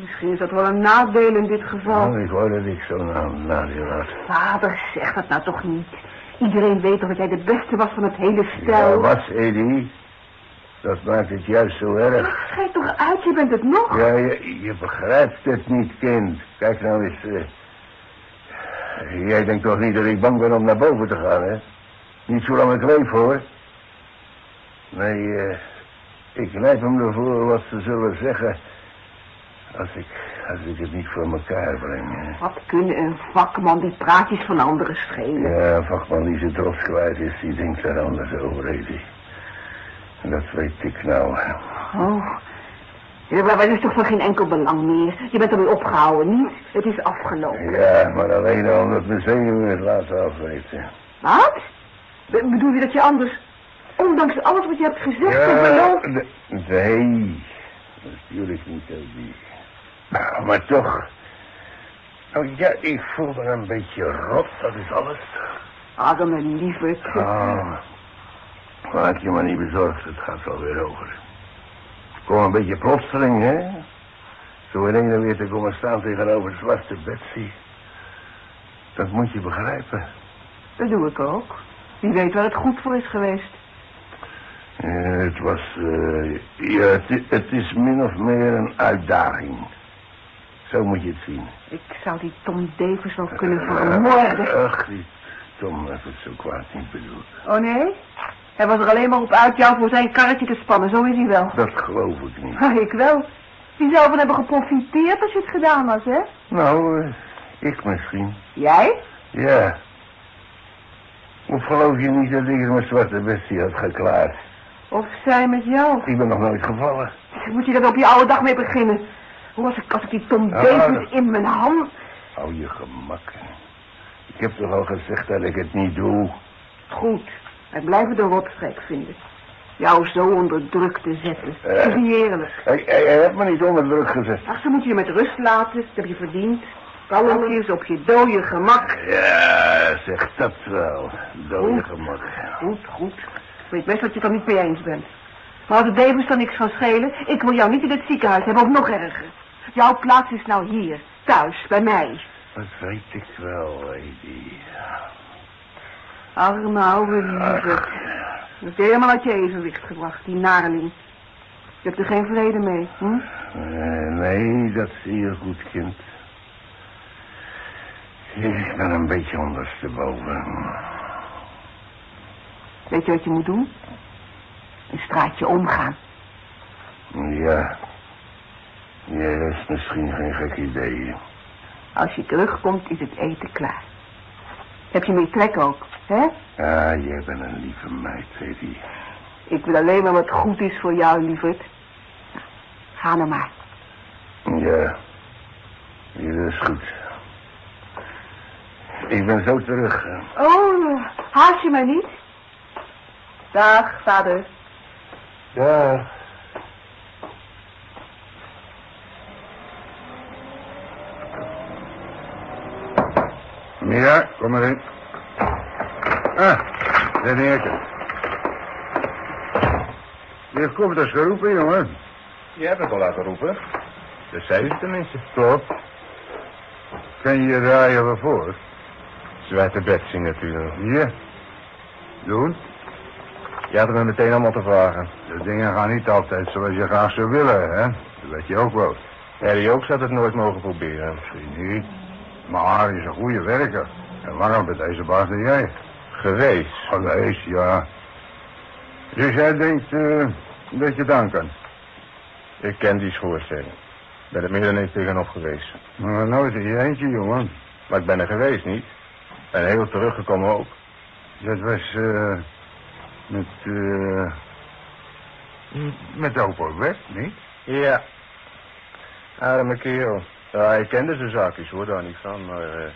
Misschien is dat wel een nadeel in dit geval. Oh, ik wou dat ik zo'n na- nadeel had. Vader, zeg dat nou toch niet. Iedereen weet toch dat jij de beste was van het hele stel. Ja, was, Eddie. Dat maakt het juist zo erg. Schijt toch uit, je bent het nog. Ja, je, je begrijpt het niet, kind. Kijk nou eens. eh, jij denkt toch niet dat ik bang ben om naar boven te gaan, hè? Niet zolang ik leef, hoor. Nee, eh, ik lijp hem ervoor wat ze zullen zeggen... als ik, als ik het niet voor elkaar breng, hè. Wat kunnen een vakman die praatjes van anderen schelen? Ja, een vakman die zijn trots kwijt is, die denkt daar anders over, dat weet ik nou. Oh. Ja, maar het is toch van geen enkel belang meer. Je bent ermee opgehouden, niet? Het is afgelopen. Ja, maar alleen al omdat mijn zenuwen het laten afweten. Wat? Be- bedoel je dat je anders, ondanks alles wat je hebt gezegd en beloofd... nee, natuurlijk niet. Nou, maar toch. Nou ja, ik voel me een beetje rot, dat is alles. Arme lieve. Ah, maak je maar niet bezorgd, het gaat wel weer over. Kom een beetje plotseling, hè? Zo in ene weer te komen staan tegenover zwarte Betsy. Dat moet je begrijpen. Dat doe ik ook. Wie weet waar het goed voor is geweest. Het was, eh, ja, het, het is min of meer een uitdaging. Zo moet je het zien. Ik zou die Tom Davis wel kunnen vermoorden. Ach, die Tom heeft het zo kwaad niet bedoeld. Oh nee? Hij was er alleen maar op uit jou voor zijn karretje te spannen, zo is hij wel. Dat geloof ik niet. Ah, ik wel. Die zou van hebben geprofiteerd als je het gedaan was, hè? Nou, eh, ik misschien. Jij? Ja. Of geloof je niet dat ik het met zwarte bestie had geklaard? Of zij met jou? Ik ben nog nooit gevallen. Moet je daar op je oude dag mee beginnen? Hoe was ik als ik die Tom Ah, Davis dat- in mijn hand... Hou je gemak. Ik heb toch al gezegd dat ik het niet doe. Goed. Wij blijven de rotstreek vinden. Jou zo onder druk te zetten. Eh. Dat is niet eerlijk. Hij, heeft me niet onder druk gezet. Ach, ze moeten je met rust laten. Dat heb je verdiend. Kalmpjes op je dode gemak. Ja, zeg dat wel. Dode Goed. gemak. Goed, goed. Ik weet best dat je het er niet mee eens bent. Maar als het Davis dan niks van schelen, ik wil jou niet in het ziekenhuis hebben, of nog erger. Jouw plaats is nou hier, thuis, bij mij. Dat weet ik wel, lady. Arme oude lieve. Dat is helemaal uit je evenwicht gebracht, die nareling. Je hebt er geen vrede mee, hm? Eh, nee, dat zie je goed, kind. Ik ben een beetje ondersteboven. Weet je wat je moet doen? Een straatje omgaan. Ja. Ja, dat is misschien geen gek idee. Als je terugkomt, is het eten klaar. Heb je meer trek ook, hè? Ah, jij bent een lieve meid, lady. Ik wil alleen maar wat goed is voor jou, lieverd. Ga nou maar. Ja. Ja, dat is goed. Ik ben zo terug. Oh, haast je mij niet? Dag, vader. Ja. Ja, kom maar in. Ah, daar Eerke. Je komt dus geroepen, jongen. Je hebt het al laten roepen. Dat zei ze tenminste. Klopt. Ken je raaien waarvoor? Zwarte Betsy natuurlijk. Ja. Doen? Je had het me meteen allemaal te vragen. De dingen gaan niet altijd zoals je graag zou willen, hè? Dat weet je ook wel. Harry ook zou het nooit mogen proberen. Misschien niet. Maar hij is een goede werker. En langer bij deze baas dan jij. Geweest. Geweest, ja. Dus jij denkt eh, dat je dan kan? Ik ken die schoorsteen. Ben er meer dan eens tegenop geweest. Maar nooit in je eentje, jongen. Maar ik ben er geweest niet. En heel teruggekomen ook. Dat was eh met, eh met opa West, niet? Ja. Arme kerel. Ja, hij kende zijn zaakjes hoor, daar niet van. Maar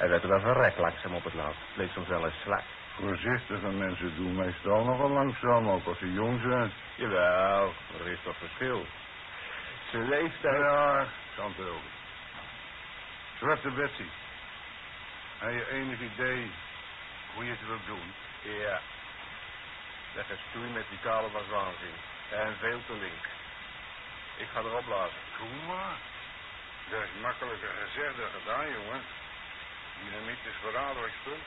hij werd er wel verrekt langzaam op het laatst. Het leek soms wel eens slak. Voorzichtige mensen doen meestal nogal langzaam, ook als ze jong zijn. Jawel, er is toch verschil. Zijn leeftijd... Ja, Santo. Zwarte Betsy. Heb je enig idee hoe je het wilt doen? Ja. Dat gestoei met die kale was waanzin. En veel te link. Ik ga erop blazen. Doe maar. Dat is makkelijker gezegd dan gedaan, jongen. Dynamiet is verraderlijk spul.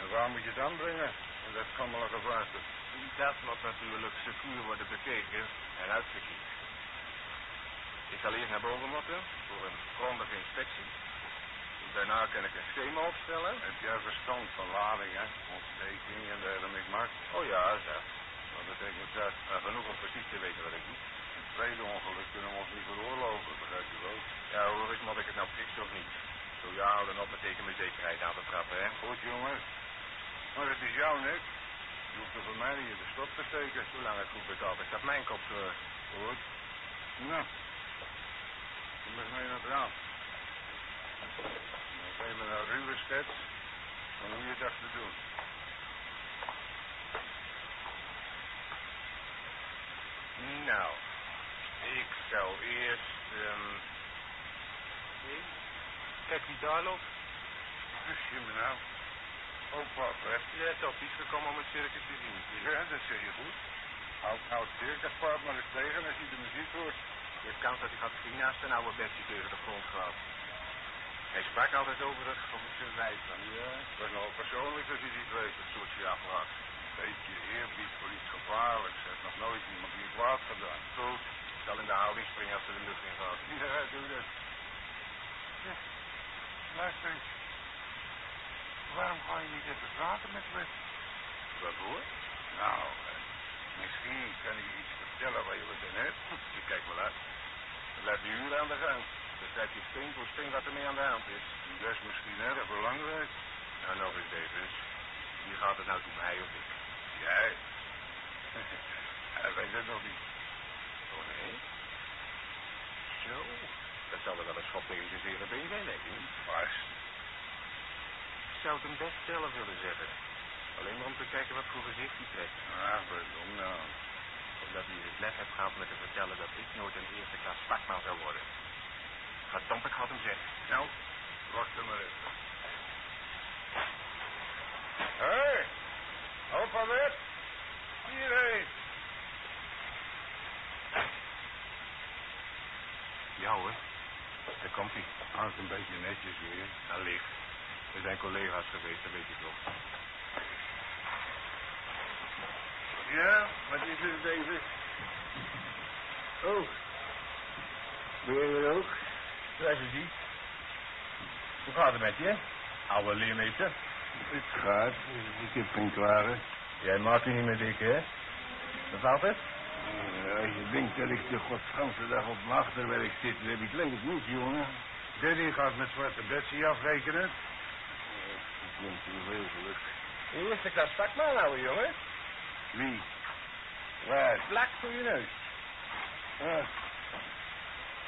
En waar moet je het aanbrengen? En dat gammelige water. Dat moet natuurlijk secuur worden bekeken en uitgekiend. Ik zal eerst naar boven moeten voor een grondige inspectie. Daarna kan ik een schema opstellen. Heb jij verstand van ladingen, ontsteking en dergelijke maakt? Oh ja, zo. Wat betekent dat? Maar genoeg om precies te weten wat ik doe. Een tweede ongeluk kunnen we ons niet veroorloven, begrijp je wel? Ja, hoor eens, moet ik het nou fixen of niet? Zo ja, dan op meteen mijn zekerheid aan te trappen, hè? Goed, jongen. Maar het is jouw nek. Je hoeft er voor mij niet in de stop te steken. Zolang het goed betaald is, dat mijn kop terug. Goed. Nou. Kom eens mee naar het raam. Dan geef me een ruwe schets van hoe je dacht te doen. Nou, ik zou eerst... ehm nee, Kijk wie daar loopt. Dus je me nou. Opa, hè? Je hebt al iets gekomen om het circus te zien. Ja, dat zeg je goed. Houd het circuspaard maar eens tegen als je de muziek hoort. Je hebt kans dat hij gaat zien naast een oude Betsy tegen de grond gaat. Hij sprak altijd over het zijn wijven. Ja, dat is nogal persoonlijk dat hij niet weet, dat soort aflaat. Beetje eerbied voor iets gevaarlijks. Heeft nog nooit iemand die kwaad gedaan. Goed, ik zal in de houding springen als ze de lucht in gaat. Ja, doe dat. Ja, luister eens. Waarom ga je niet even praten met me? Waarvoor? Nou, eh, misschien kan ik je iets vertellen waar je wat in hebt. Je kijkt wel uit. Blijft nu uren aan de gang. Dan schrijf je steen voor steen wat er mee aan de hand is. Dat is misschien erg belangrijk. Nou, nog eens, Davis. Wie gaat het nou doen, hij of ik? Jij? Hij weet het nog niet. Oh, nee? Zo. Dat zal er wel een schop tegen zijn zere been zijn, denk ik. Vast. zou het hem best zelf willen zeggen. Alleen maar om te kijken wat voor gezicht hij trekt. Ah, pardon nou. Omdat hij het lef heeft gehad met te vertellen dat ik nooit een eerste klas vakman zou worden. Verdomd, ik had hem zeggen. Nou, wacht er maar even. Hé, hey, opa Wet, hierheen. Ja hoor, daar komt hij. Hangt een beetje netjes weer. Allicht. We zijn collega's geweest, dat weet je toch. Ja, wat is het, David? Oh, ben jij er ook? Daar is hij. Hoe gaat het met je, oude leermeester? Het gaat, ik heb geen klare. Jij maakt je niet meer dik, hè? Wat valt het? Als je denkt dat ik de godganse dag op mijn achterwerk zit, dan heb ik het niet, jongen. Danny gaat met Zwarte Betsy afrekenen. Ik wens je veel geluk. Eerste klas vakman, ouwe jongen. Wie? Waar? Vlak voor je neus. Ah.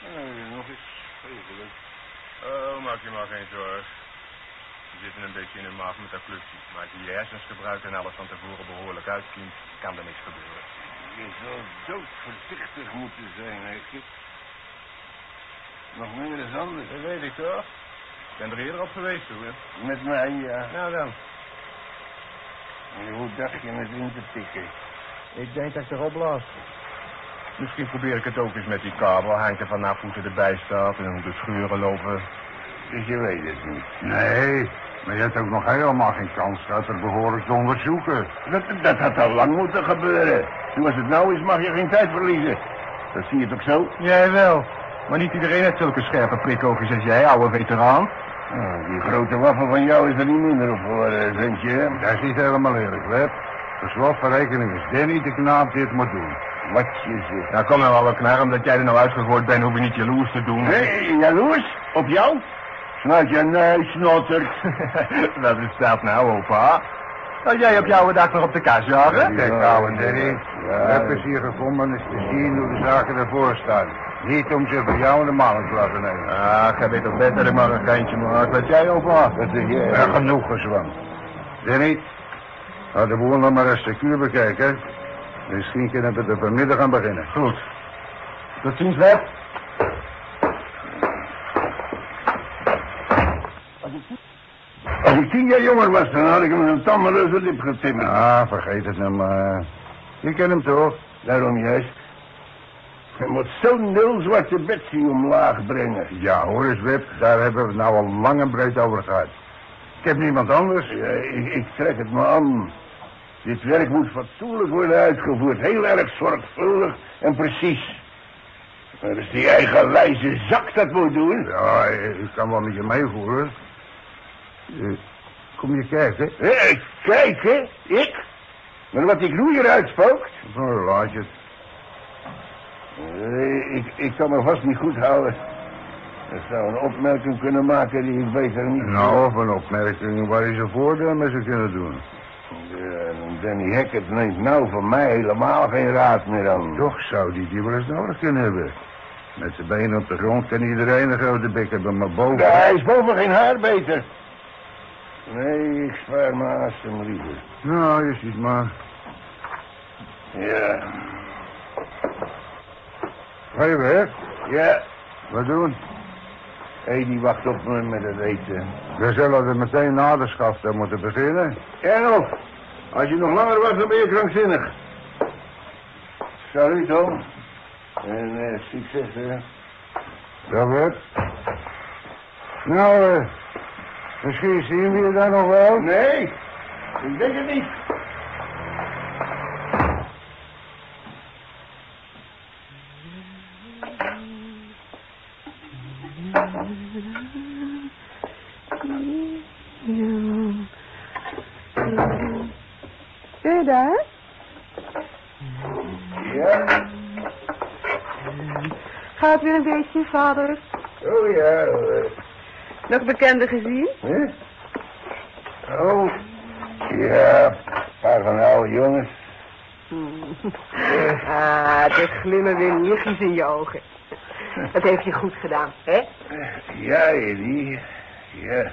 Nou, nog eens. Veel geluk. Oh, maak je maar geen zorg. We zitten een beetje in de maag met dat clubje. Maar als je je hersens gebruikt en alles van tevoren behoorlijk uitkiemt, kan er niks gebeuren. Je zou doodvoorzichtig moeten zijn, Hekje. Nog meer dan anders. Dat weet ik toch? Ik ben er eerder op geweest, hoor. Met mij, ja. Nou dan. En hoe dacht je met in te pikken? Ik denk dat ik erop las. Misschien probeer ik het ook eens met die kabel. Hangt er vanaf hoe ze erbij staat en hoe de scheuren lopen. Dus je weet het niet. Nee, maar je hebt ook nog helemaal geen kans gehad er behoorlijk te onderzoeken. Dat, dat had al lang moeten gebeuren. Zoals het nou is, mag je geen tijd verliezen. Dat zie je toch zo? Jij wel. Maar niet iedereen heeft zulke scherpe prikoogjes als jij, oude veteraan. Ah, die grote waffel van jou is er niet minder op geworden, ventje. Dat is niet helemaal eerlijk, Web. Per slot van rekening is Danny de knaap die het moet doen. Wat je zegt. Nou, kom nou wel wat knar, omdat jij er nou uitgegooid bent, hoef je niet jaloers te doen. Hé, hey, jaloers? Op jou? Snuit je neus, snottert. Wat is dat nou, opa? Als jij op jouw dag nog op de kas jagen? Kijk, ouwe Danny. Web is hier gevonden is te zien hoe de zaken ervoor staan. Niet om ze voor jou in de maling te laten nemen. Ah, jij weet toch dat ik maar een geintje maak. Wat jij, opa? Wat zeg jij? Ja, genoeg gezwam. Danny, laat de boel nog maar eens secuur bekijken. Misschien kunnen we er vanmiddag aan beginnen. Goed. Tot ziens, Web. Als ik tien jaar jonger was, dan had ik hem een tammeleuze lip getimmerd. Ah, vergeet het nou maar. Je kent hem toch? Daarom juist. Hij moet zo'n nul zwarte Betsy omlaag brengen. Ja, hoor eens, Web. Daar hebben we het nou al lang en breed over gehad. Ik heb niemand anders. Ja, ik, ik trek het me aan. Dit werk moet fatsoenlijk worden uitgevoerd. Heel erg zorgvuldig en precies. Maar als die eigen wijze zak dat moet doen... Ja, ik kan wel met je meevoeren. Eh, kom je kijken? Hé, kijk, hè? Ik? Maar wat die uitspookt... Oh, laat je het. Eh, ik, ik kan me vast niet goed houden. Dat zou een opmerking kunnen maken die ik beter niet... Nou, of een opmerking waar je zijn voordeel mee zou kunnen doen. Ja, Danny Hackett neemt nou van mij helemaal geen raad meer aan. Toch zou die die wel eens nodig kunnen hebben. Met zijn benen op de grond kan iedereen een grote bek hebben, maar boven... Ja, hij is boven geen haar beter. Nee, ik spaar me liever. Nou, je ziet maar. Ja. Ga je weg? Ja, Wat doen? hé, die wacht op me met het eten. We zullen er meteen na de schaften moeten beginnen. Ernof, als je nog langer wacht, dan ben je krankzinnig. Salut, Tom. En eh, succes, hè. Dat wordt. Nou, eh, misschien zien we je daar nog wel. Nee, ik denk het niet. Ben je daar? Ja? Gaat weer een beetje, vader? Oh ja. Nog bekenden gezien? Hè? Oh. Ja, een paar van de oude jongens. Ah, er glimmen weer lichtjes in je ogen. Dat heeft je goed gedaan, hè? Ja, Eddie. Ja.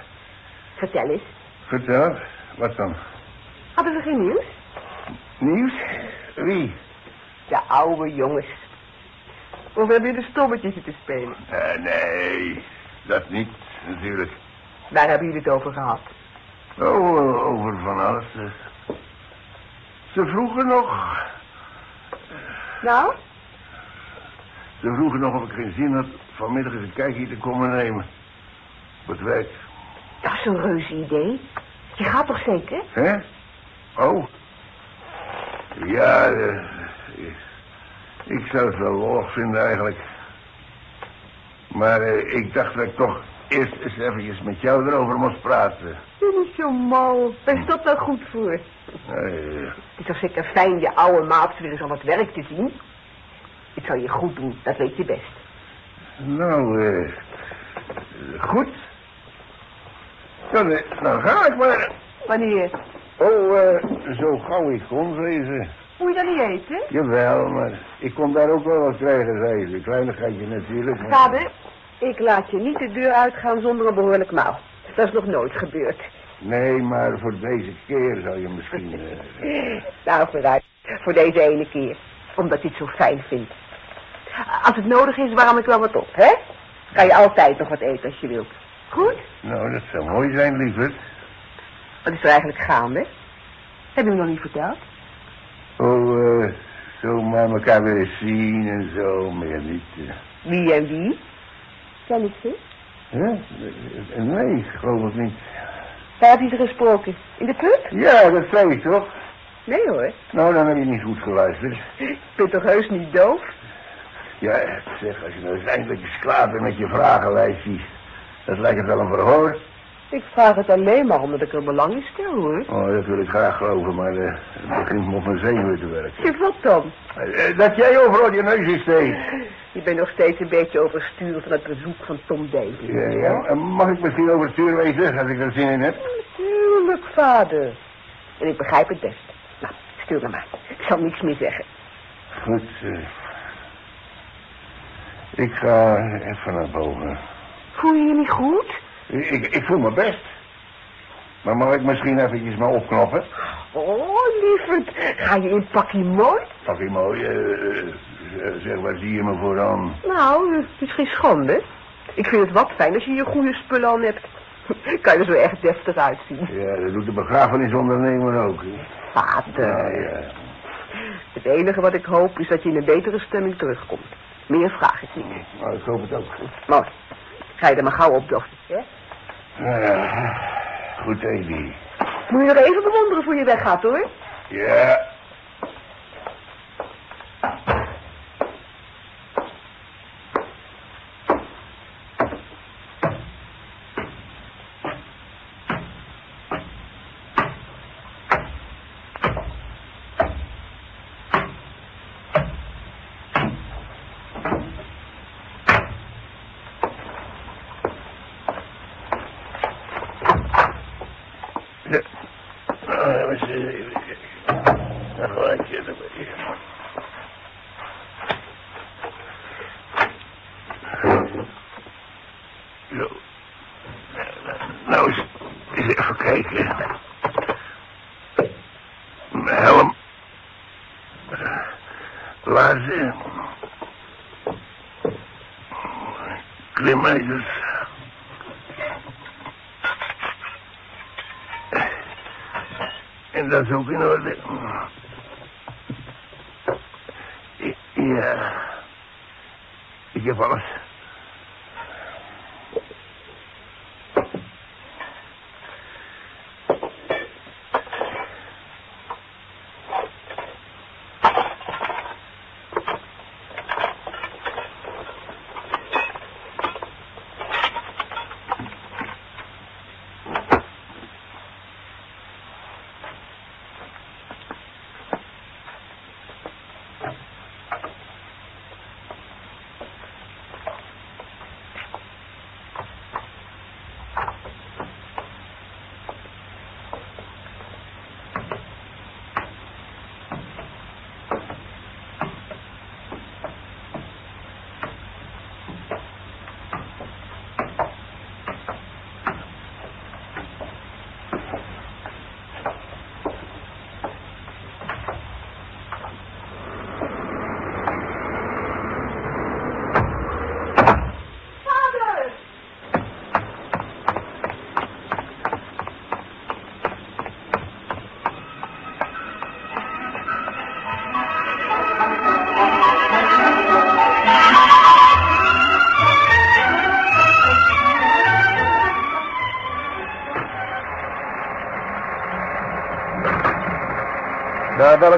Vertel eens. Vertel, wat dan? Hadden we geen nieuws? Nieuws? Wie? De oude jongens. Of hebben jullie de stommetjes te spelen? Eh, nee, dat niet, natuurlijk. Daar hebben jullie het over gehad. Oh, over van alles. Ze vroegen nog... Nou? Ze vroegen nog of ik geen zin had vanmiddag eens een kijkje te komen nemen. Op het werk. Dat is een reuze idee. Je gaat toch zeker? Hè? Oh. Ja, eh, ik, ik zou het wel lollig vinden eigenlijk. Maar eh, ik dacht dat ik toch eerst eens eventjes met jou erover moest praten. Je is zo mal. Waar is dat nou goed voor? Eh, Het is toch zeker fijn je oude maat weer eens aan het werk te zien? Het zal je goed doen, dat weet je best. nou, eh, goed. Dan, eh, dan ga ik maar. Wanneer? Oh, eh, zo gauw ik kon, ze. Moet je dat niet eten? Jawel, maar ik kon daar ook wel wat krijgen, zei ze. Kleinigheidje natuurlijk. maar- Vader, ik laat je niet de deur uitgaan zonder een behoorlijk maal. Dat is nog nooit gebeurd. Nee, maar voor deze keer zou je misschien... eh, Nou, vooruit. Voor deze ene keer. Omdat je het zo fijn vindt. Als het nodig is, warm ik wel wat op, hè? Kan je altijd nog wat eten als je wilt. Goed? Nou, dat zou mooi zijn, lieverd. Wat is er eigenlijk gaande? Heb je me nog niet verteld? Oh, eh, zo maar elkaar weer zien en zo, meer niet. eh. Wie en wie? Ken ik ze? Hè? Eh, Nee, geloof ik niet. Waar heb je ze gesproken? In de put? Ja, dat zei ik toch? Nee hoor. Nou, dan heb je niet goed geluisterd. Ik ben toch heus niet doof? Ja, zeg, als je nou eens eindelijk eens klaar bent met je vragenlijstjes. Dat lijkt het wel een verhoor. Ik vraag het alleen maar omdat ik er belang in stel hoor. Oh, dat wil ik graag geloven, maar eh, het begint op mijn zenuwen te werken. Wat dan? Eh, eh, dat jij overal je neus in steekt. Je bent nog steeds een beetje overstuurd van het bezoek van Tom Davies. Ja, ja. En mag ik misschien overstuur wezen, als ik er zin in heb? Natuurlijk, vader. En ik begrijp het best. Nou, stuur me maar. Ik zal niks meer zeggen. Goed. Ik ga even naar boven. Voel je je niet goed? Ik, ik voel me best. Maar mag ik misschien eventjes maar opknoppen? Oh, lieverd. Ga je in pakje mooi? Pak je mooi, eh, zeg, waar zie je me voor dan? Nou, het is geen schande. Ik vind het wat fijn als je je goede spullen aan hebt. Kan je er zo echt deftig uitzien. Ja, dat doet de begrafenisondernemer ook. Vader. Ja, ja. Het enige wat ik hoop is dat je in een betere stemming terugkomt. Meer vraag ik niet. Nou, ik hoop het ook. Mooi. Ga je er maar gauw op, dochter. hè? Ja, goed, Edi. Moet je nog even bewonderen voor je weggaat, hoor. Ja. Nou, we zien even. Dan gelijk je erbij. Zo. Nou, eens, eens even kijken. Mijn helm. Laarzen. Klimmeisers. En dat is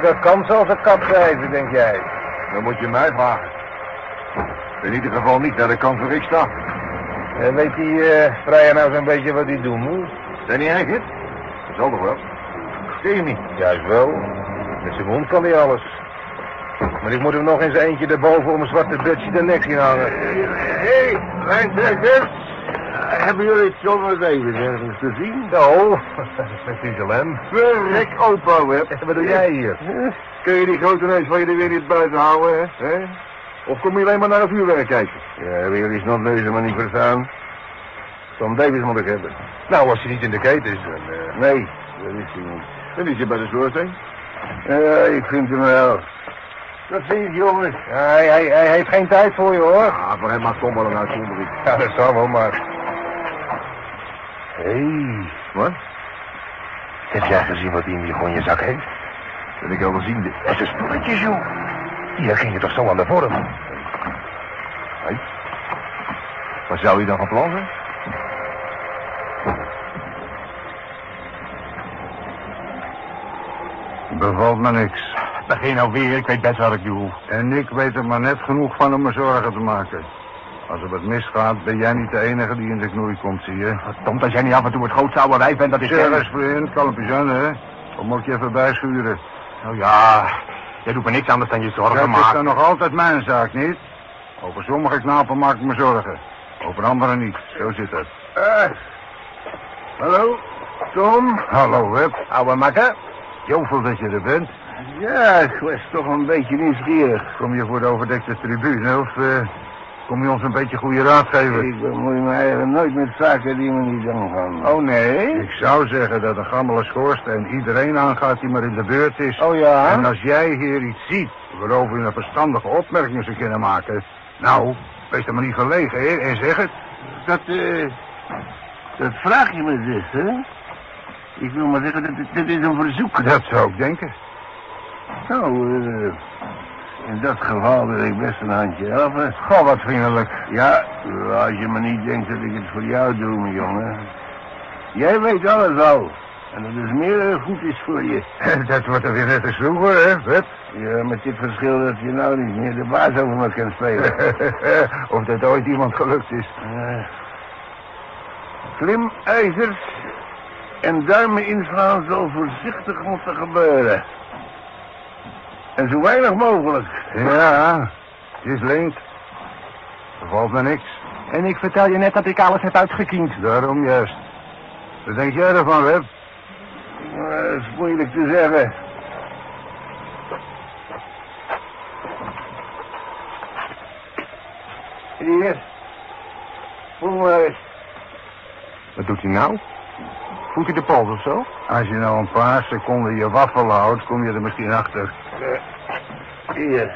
welke kant zal ze kapseizen, denk jij? Dan moet je mij vragen. In ieder geval niet naar de kant waar ik sta. En weet die eh vrijer nou zo'n beetje wat hij doen moet? Ben je eigenlijk? Dat zal toch wel? Ken je niet? Juist wel. Met zijn mond kan hij alles. Maar ik moet hem nog eens eentje erboven om een zwarte Dutchie de nek zien hangen. Hé, hey, wijntrekkers. Hebben jullie het zomaar even ergens te zien? Nou, met die lem. Verrek opa, Web. Wat doe jij hier? Kun je die grote neus van je er weer niet buiten houden, hè? Of kom je alleen maar naar een vuurwerk kijken? Ja, hebben jullie snotneuzen maar niet verstaan? Tom Davis moet ik hebben. Nou, als hij niet in de keten is, dan... eh, Nee, dat is hij niet. En die zit bij de schoorsteen. Ja, ik vind hem wel. Tot ziens, jongens. Ja, hij, hij, hij heeft geen tijd voor je, hoor. Ah, voor hem maakt Tom wel een uitzondering. Ja, dat zal wel, maar... Hé, hey, Wat? heb jij gezien wat hij in die gonje zak heeft? Ben ik al wel ziende. Dat is spulletjes, joh. Die herken je toch zo aan de vorm? Hé? Wat zou je dan van plan zijn? Bevalt me niks. Begin nou weer, ik weet best wat ik doe. En ik weet er maar net genoeg van om me zorgen te maken. Als er wat misgaat, ben jij niet de enige die in de knoei komt, zie je. Verdomd, als jij niet af en toe het grootste oude wijf bent dat ik Zeg eens, vriend, kalmpjes aan, hè? Of moet je even bijschuren? Nou ja, jij doet me niks anders dan je zorgen Dat is maken. dan nog altijd mijn zaak, niet? Over sommige knapen maak ik me zorgen. Over anderen niet. Zo zit het. Eh, hallo, Tom? Hallo, Web. Oude makker. Jovel dat je er bent. Ja, ik was toch een beetje nieuwsgierig. Kom je voor de overdekte tribune of eh, kom je ons een beetje goede raad geven? Ik bemoei me eigenlijk nooit met zaken die me niet aangaan. Oh nee? Ik zou zeggen dat een gammele schoorsteen iedereen aangaat die maar in de beurt is. Oh ja? En als jij hier iets ziet waarover je een verstandige opmerking zou kunnen maken... Nou, wees er maar niet verlegen, hè, en zeg het. Dat, eh, dat vraag je me dus, hè? Ik wil maar zeggen, dat, dit is een verzoek. Dat zou ik denken. Nou, eh, in dat geval wil ik best een handje helpen. Goh, wat vriendelijk. Ja, als je me niet denkt dat ik het voor jou doe, mijn jongen. Jij weet alles al. En dat is meer dan goed is voor je. Dat wordt er weer net als vroeger, hè? Ja, met dit verschil dat je nou niet meer de baas over me kan spelen. of dat ooit iemand gelukt is. Eh, Klimijzers en duimen inslaan zal voorzichtig moeten gebeuren. En zo weinig mogelijk. Ja, het is leent. Er valt me niks. En ik vertel je net dat ik alles heb uitgekiend. Daarom juist. Wat denk jij ervan, Web? Dat is moeilijk te zeggen. Hier. Voel maar eens. Wat doet hij nou? Voelt hij de pols of zo? Als je nou een paar seconden je waffel houdt, kom je er misschien achter. Eh, Hier.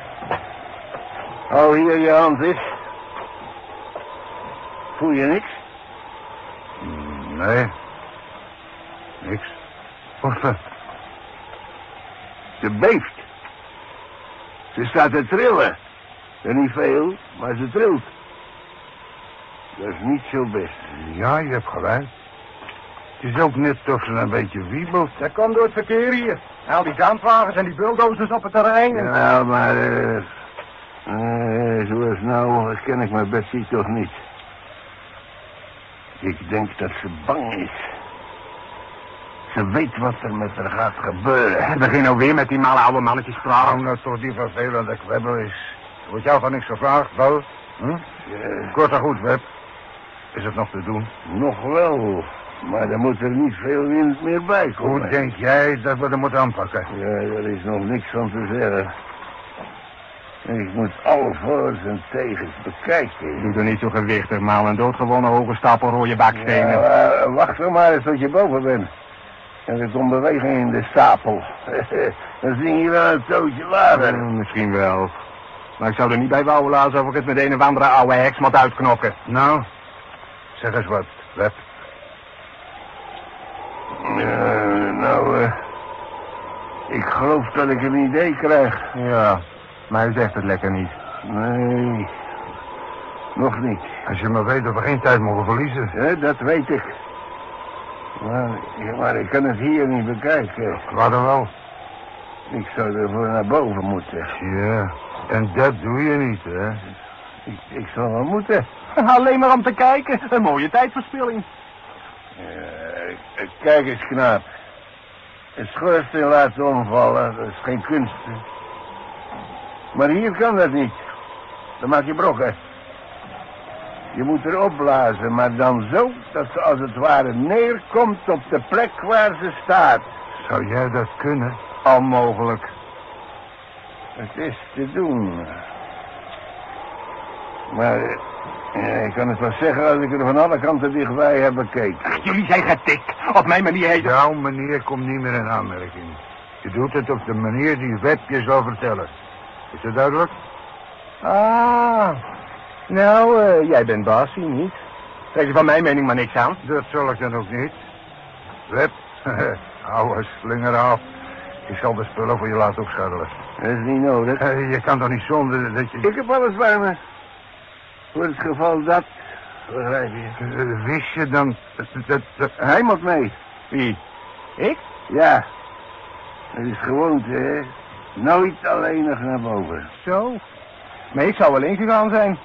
Hou hier je hand eens. Voel je niks? Nee. Niks. Of, eh, Ze beeft. Ze staat te trillen. En niet veel, maar ze trilt. Dat is niet zo best. ja, je hebt gelijk. Het is ook net of ze een beetje wiebelt. Dat komt door het verkeer hier. Al die zandwagens en die bulldozers op het terrein. Ja, maar... eh eh, zoals nou ken ik mijn Betsy toch niet. Ik denk dat ze bang is. Ze weet wat er met haar gaat gebeuren. Begin nou weer met die malle oude mannetjes praten. nou toch die vervelende kwebbel is. Wordt jou van niks gevraagd, wel? Hm? Kort en goed, Web. Is het nog te doen? nog wel, maar er moet er niet veel wind meer bij komen. Hoe denk jij dat we er moeten aanpakken? Ja, er is nog niks van te zeggen. Ik moet alle voor's en tegens bekijken. Doe er niet zo gewichtig, maal een doodgewonnen hoge stapel rode bakstenen. Ja, maar wacht er maar eens tot je boven bent. En er komt beweging in de stapel. Dan zing je wel een tootje later. Eh, misschien wel. Maar ik zou er niet bij wouwen laten of ik het met een of andere oude heks moet uitknokken. Nou, zeg eens wat, Web. Ja, nou, eh, ik geloof dat ik een idee krijg. Ja, maar hij zegt het lekker niet. Nee, nog niet. Als je maar weet dat we geen tijd mogen verliezen. Dat weet ik. Maar, ja, maar ik kan het hier niet bekijken. Laat er wel. Ik zou ervoor naar boven moeten. Ja, en dat doe je niet, hè? Ik, ik zal wel moeten. Alleen maar om te kijken. Een mooie tijdverspilling. Eh, kijk eens, knaap. Een schoorsteen laten omvallen, dat is geen kunst. hè. Maar hier kan dat niet. Dan maak je brokken. Je moet erop blazen, maar dan zo dat ze als het ware neerkomt op de plek waar ze staat. Zou jij dat kunnen? Onmogelijk. Het is te doen. Maar eh, ik kan het wel zeggen als ik er van alle kanten dichtbij heb bekeken. Ach, jullie zijn getik. Op mijn manier heet het. Jouw manier komt niet meer in aanmerking. Je doet het op de manier die Web je zal vertellen. Is dat duidelijk? Ah. Nou, eh, jij bent baas, hier niet. Trek je van mijn mening maar niks aan. Dat zal ik dan ook niet. Web, ouwe slinger af. Ik zal de spullen voor je laten opscharrelen. Dat is niet nodig. Eh, Je kan toch niet zonder dat je... Ik heb alles bij me. Voor het geval dat, begrijp je. Wist je dan... Dat, Hij moet mee. Wie? Ik? Ja. Het is gewoonte, hè. Nooit alleenig naar boven. Zo. Maar ik zou alleen gegaan zijn.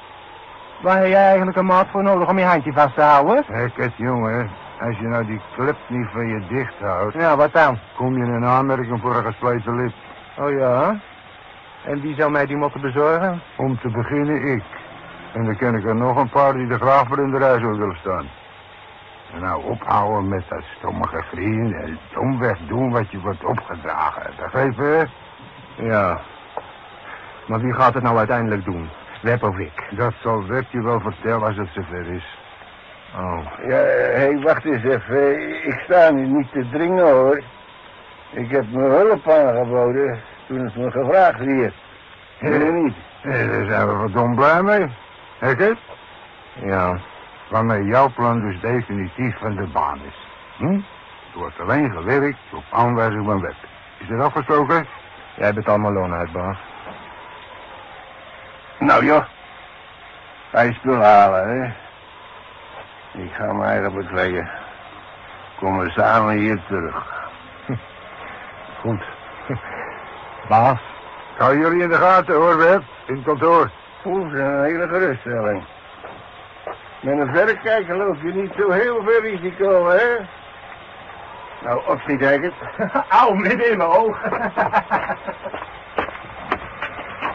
Waar heb jij eigenlijk een maat voor nodig om je handje vast te houden? Hek het, jongen. Als je nou die klep niet van je dicht houdt... Ja, wat dan? kom je in aanmerking voor een gespleten lip. Oh ja? En wie zou mij die moeten bezorgen? Om te beginnen ik. En dan ken ik er nog een paar die er graag voor in de rij zullen willen staan. En nou ophouden met dat stommige vriend en domweg doen wat je wordt opgedragen. Begrepen? Ja. Maar wie gaat het nou uiteindelijk doen? Web of ik? Dat zal Web je wel vertellen als het zover is. Oh. Ja, hé, hey, wacht eens even. Ik sta nu niet te dringen, hoor. Ik heb mijn hulp aangeboden toen het me gevraagd werd. Nee, niet. Eh, daar zijn we verdomd blij mee. Hek het? Ja. Waarmee jouw plan dus definitief van de baan is. Hm? Er wordt alleen gewerkt op aanwijzing van Web. Is dat afgesproken? Jij bent allemaal loon uit, baas. Nou, joh. Ga je spul halen, hè. Ik ga me eigen bekleden. Kom we samen hier terug. Goed. Baas. Hou jullie in de gaten hoor, Web. In het kantoor. Oeh, een hele geruststelling. Met een verrekijker loop je niet zo heel veel risico, hè? Nou, Haggett. Auw, midden in mijn oog.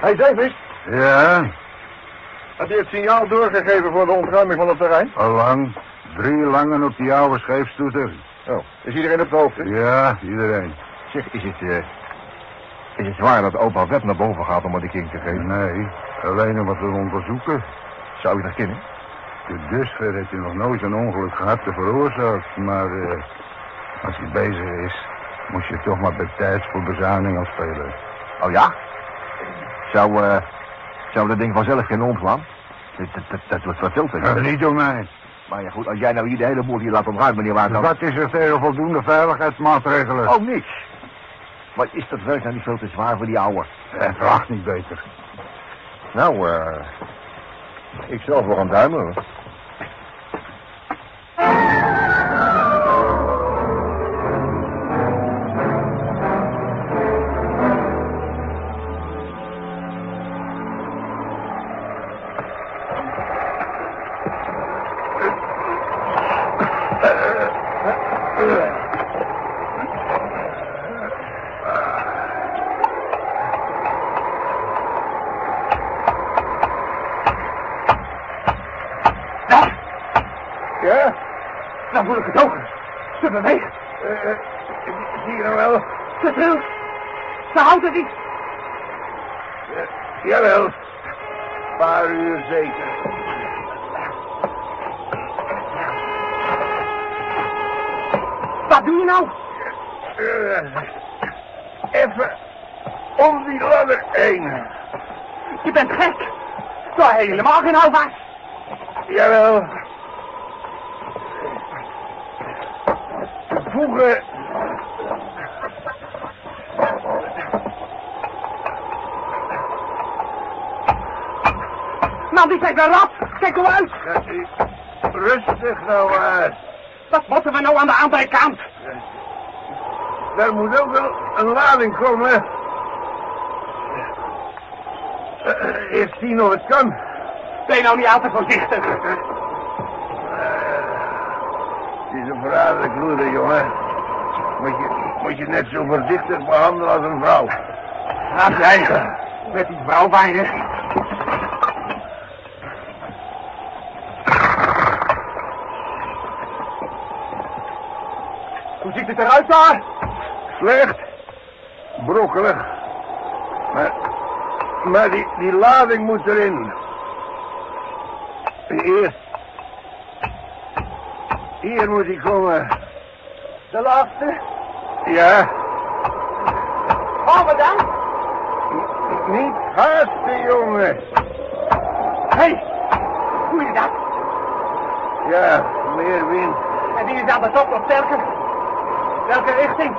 Hij Davis, Ja, heb je het signaal doorgegeven voor de ontruiming van het terrein? allang. Drie langen op die oude scheepstoeter. Oh, is iedereen op de hoogte? Ja, iedereen. Zeg, is het, eh, is het waar dat opa Web naar boven gaat om me de king te geven? Nee, alleen om wat te onderzoeken. Zou je dat kennen? Tot dusver heeft hij nog nooit een ongeluk gehad te veroorzaakt. Maar eh, als hij bezig is, moest je toch maar bij tijd voor bezuining al spelen. Oh ja? Zou, eh, zou dat ding vanzelf geen omslaan? Dat, dat, dat, wordt wat veel te Ja, niet door mij. Maar ja, goed, als jij nou hier de hele boel hier laat ontruimen, meneer Waar, dan... Wat is er tegen voldoende veiligheidsmaatregelen? Oh, niks. Maar is dat werk nou niet veel te zwaar voor die ouwe? En vraag niet beter. Nou, eh... ik zal voor een duimen, geen houvast. Jawel. Te voegen. Man, die kijkt naar rap. Kijk hoe uit. Rustig nou maar. Wat moeten we nou aan de andere kant? Daar moet ook wel een lading komen. Eerst zien of het kan. Ben je nou niet altijd voorzichtig? Het is een verraderlijk loeder, jongen. Moet je, moet je net zo voorzichtig behandelen als een vrouw. Laat jij. Met die vrouw je. Hoe ziet het eruit daar? Slecht. Brokkelig. Maar, maar die, die lading moet erin. Hier. Hier moet hij komen. De laatste. Ja. Gaan we dan? Niet haasten, jongen. Hé, hey, hoe is dat? Ja, meer wind. En die is aan de top nog sterker. Welke richting?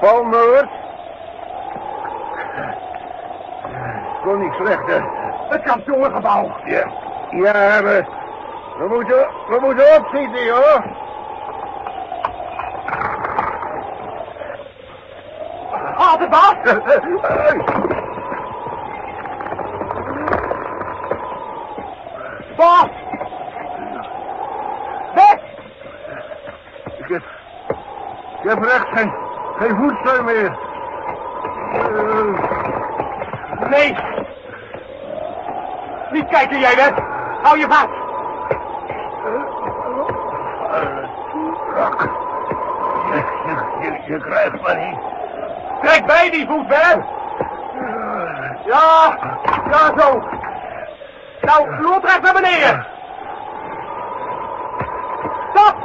Palnoord. Kon niet slechter. Het kantoorgebouw. Ja, ja, we, we moeten, we moeten opschieten, joh. Altijd baas. Baas. Weg. Ik heb, ik heb recht geen, geen voetsteun meer. Nee. Niet kijken, jij weg. Hou je vast. Rak. Je, je, je, krijgt me niet. Trek bij die voet, Willem. Ja, ja zo. Nou, loodrecht naar beneden. Stop.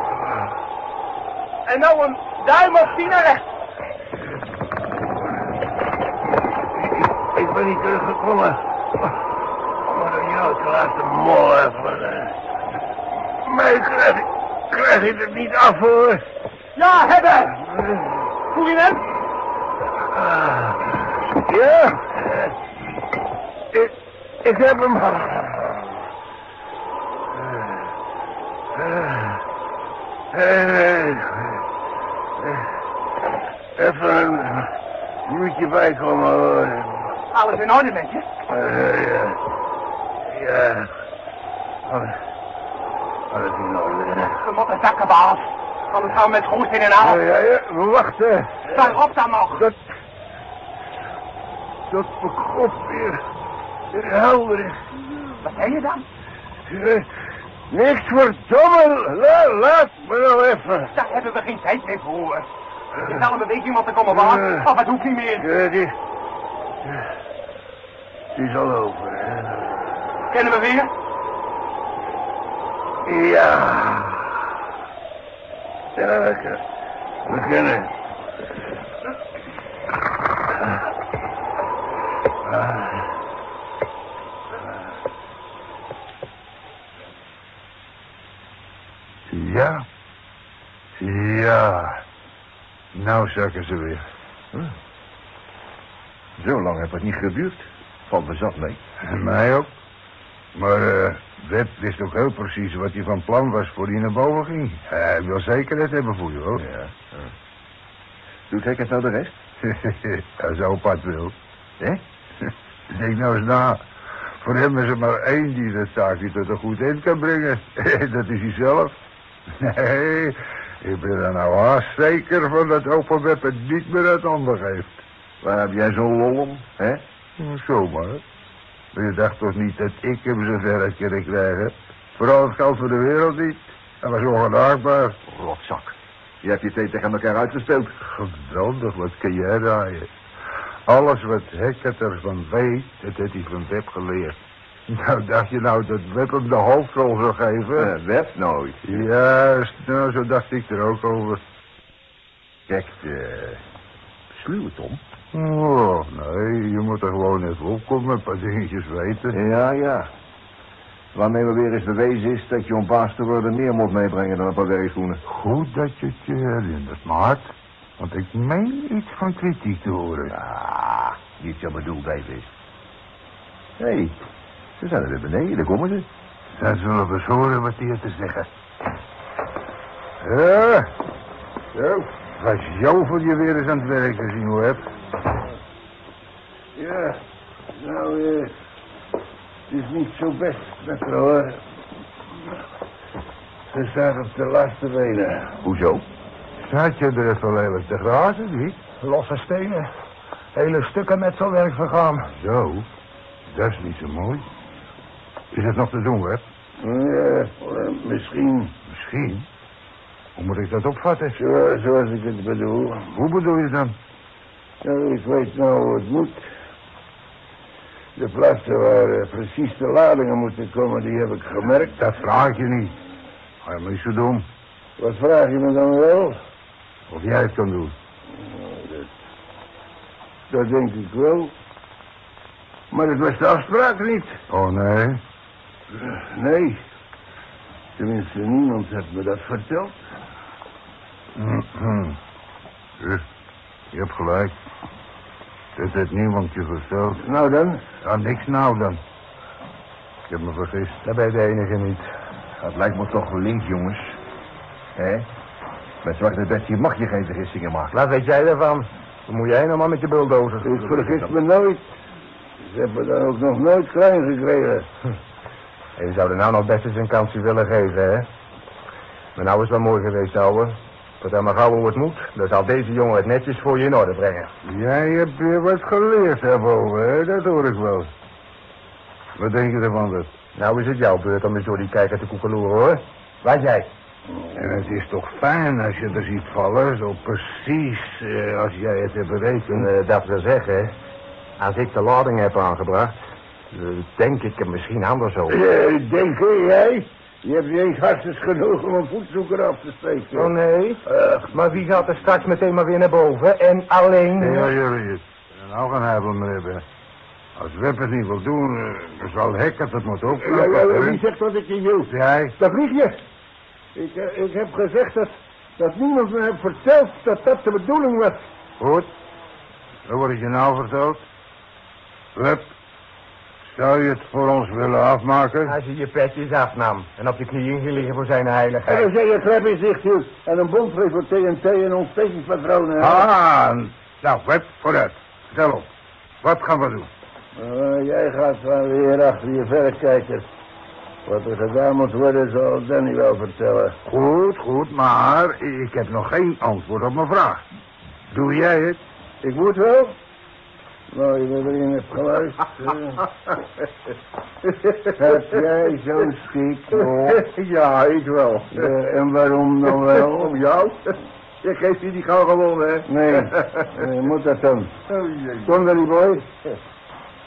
En nou een duim of tien naar rechts. Ik ben niet teruggekomen. Om door jou te laten mollen. Maar ik krijg, krijg ik het niet af, hoor. Ja, hebben. Hem? Ah, Ja. Ik, ik heb hem. Eh, eh, Even een minuutje bijkomen hoor. Alles in orde met je? Eh, ja. Ja. Alles, alles in orde. We moeten zakken, baas. Gaan we met goed in en Ja, aan. ja, ja. Wacht, hè. Waarop dan nog? Dat... Dat kop weer, weer helder is. Wat zei je dan? Eh, Niks verdomme. La, laat me nou even. Daar hebben we geen tijd meer voor. Je zal een beweging moeten komen, baas. Ja. Of het hoeft niet meer. Ja, die... Die is al over, hè. Kennen we weer? Ja. Ja, lekker. Ja. Ja. Nou zakken ze weer. Zo lang heeft het niet geduurd. Valt me zat mee. En mij ook. Maar eh Web wist ook heel precies wat hij van plan was voor hij naar boven ging. Hij wil zekerheid hebben voor je, hoor. Ja. Doet het nou de rest? Als opa het wil. Hè? Denk nou eens na. Voor hem is er maar één die dat zaakje tot een goed eind kan brengen. dat is hij zelf. Nee, ik ben er nou haast zeker van dat opa Web het niet meer uit handen geeft. Waar heb jij zo'n lol om, hè? Nou, Zomaar. Maar je dacht toch niet dat ik hem zover had kunnen krijgen? Vooral het geld voor de wereld niet. Hij was ongenaakbaar. Je hebt je tegen elkaar uitgespeeld. Geweldig, wat kun jij draaien. Alles wat Hackett ervan weet, dat heeft hij van Web geleerd. Nou, dacht je nou dat Web hem de hoofdrol zou geven? Uh, Web nooit. Juist, nou, zo dacht ik er ook over. Kijk, eh... sluwe Tom. Oh, nee, je moet er gewoon even opkomen, een paar dingetjes weten. Ja, ja. Waarmee we weer eens bewezen is dat je om baas te worden meer moet meebrengen dan een paar werkschoenen. Goed dat je het je herinnert, Maart. Want ik meen iets van kritiek te horen. Ah, niet zo bedoeld, David. Hé, hey, ze zijn er weer beneden, daar komen ze. Dan zullen eens horen wat heeft te zeggen. Ja, zo. Was jou voor je weer eens aan het werk te zien, hoor. Ja, eh, het is niet zo best met haar, hoor. Ze staat op de laatste benen. Hoezo? Staat je er even lelijk te grazen, niet? Losse stenen. Hele stukken metselwerk vergaan. Zo, dat is niet zo mooi. Is het nog te doen, Web? Ja, misschien Misschien. Hoe moet ik dat opvatten? zo, zoals ik het bedoel. Hoe bedoel je dan? Ja, ik weet nou hoe het moet. De plaatsen waar precies de ladingen moeten komen, die heb ik gemerkt. Dat vraag je niet. Ga je maar niet zo dom. Wat vraag je me dan wel? Of jij het kan doen. Dat, dat denk ik wel. Maar dat was de afspraak niet. Oh, nee. Nee. Tenminste, niemand heeft me dat verteld. Mhm. Dus, je hebt gelijk. Dit heeft niemand je verteld. Nou dan? Ja, niks nou dan. Ik heb me vergist. Dat ben je de enige niet. Dat lijkt me toch link, jongens. Hé? Met Zwarte Betsy mag je geen vergissingen maken. Wat weet jij ervan? Dan moet jij nou maar met je bulldozer. Ik vergis me nooit. Ze hebben dan ook nog nooit klein gekregen. En je zou er nou nog best eens een kansje willen geven, hè? Maar nou is wel mooi geweest, ouwe. Dat maar gauw hoe het moet, dan zal deze jongen het netjes voor je in orde brengen. Jij hebt weer wat geleerd daarboven, hè? Dat hoor ik wel. Wat denk je ervan, dat? Nou is het jouw beurt om eens door die kijker te koekeloeren, hoor. Wat jij? En het is toch fijn als je er ziet vallen, zo precies eh, als jij het hebt berekend. En, eh, dat wil zeggen, als ik de lading heb aangebracht, eh, denk ik er misschien anders over. Eh, denk jij? Je hebt niet eens hartstikke genoeg om een voetzoeker af te steken. Oh nee? Ach, Maar wie gaat er straks meteen maar weer naar boven? En alleen... Ja, jullie nou gaan hebben we hebben. Als Web het niet wil doen, dan zal Hek het moet ook. ja, ja, wie zegt dat ik je hield? Jij? Dat lieg je. Ik, eh, ik heb gezegd dat, dat niemand me heeft verteld dat dat de bedoeling was. Goed. Dan word je nou verteld. Web, zou je het voor ons willen afmaken? Als je je petjes afnam en op je knieën ging liggen voor zijn En heiligheid. dan zei je klep in zicht hield en een bondvrees voor TNT en ontstekingspatronen. Ah, nou, Web, vooruit. Stel op. Wat gaan we doen? Eh, jij gaat van weer achter je verrekijker. Wat er gedaan moet worden, zal Danny wel vertellen. Goed, goed, maar ik heb nog geen antwoord op mijn vraag. Doe jij het? Ik moet wel. Nou, je erin hebt geluisterd. Heb jij zo'n schik? ja, ik wel. En waarom dan wel? Om jou? Je geeft die gauw gewoon, hè? Nee, eh, moet dat dan? Oh, jee. Kom Danny boy.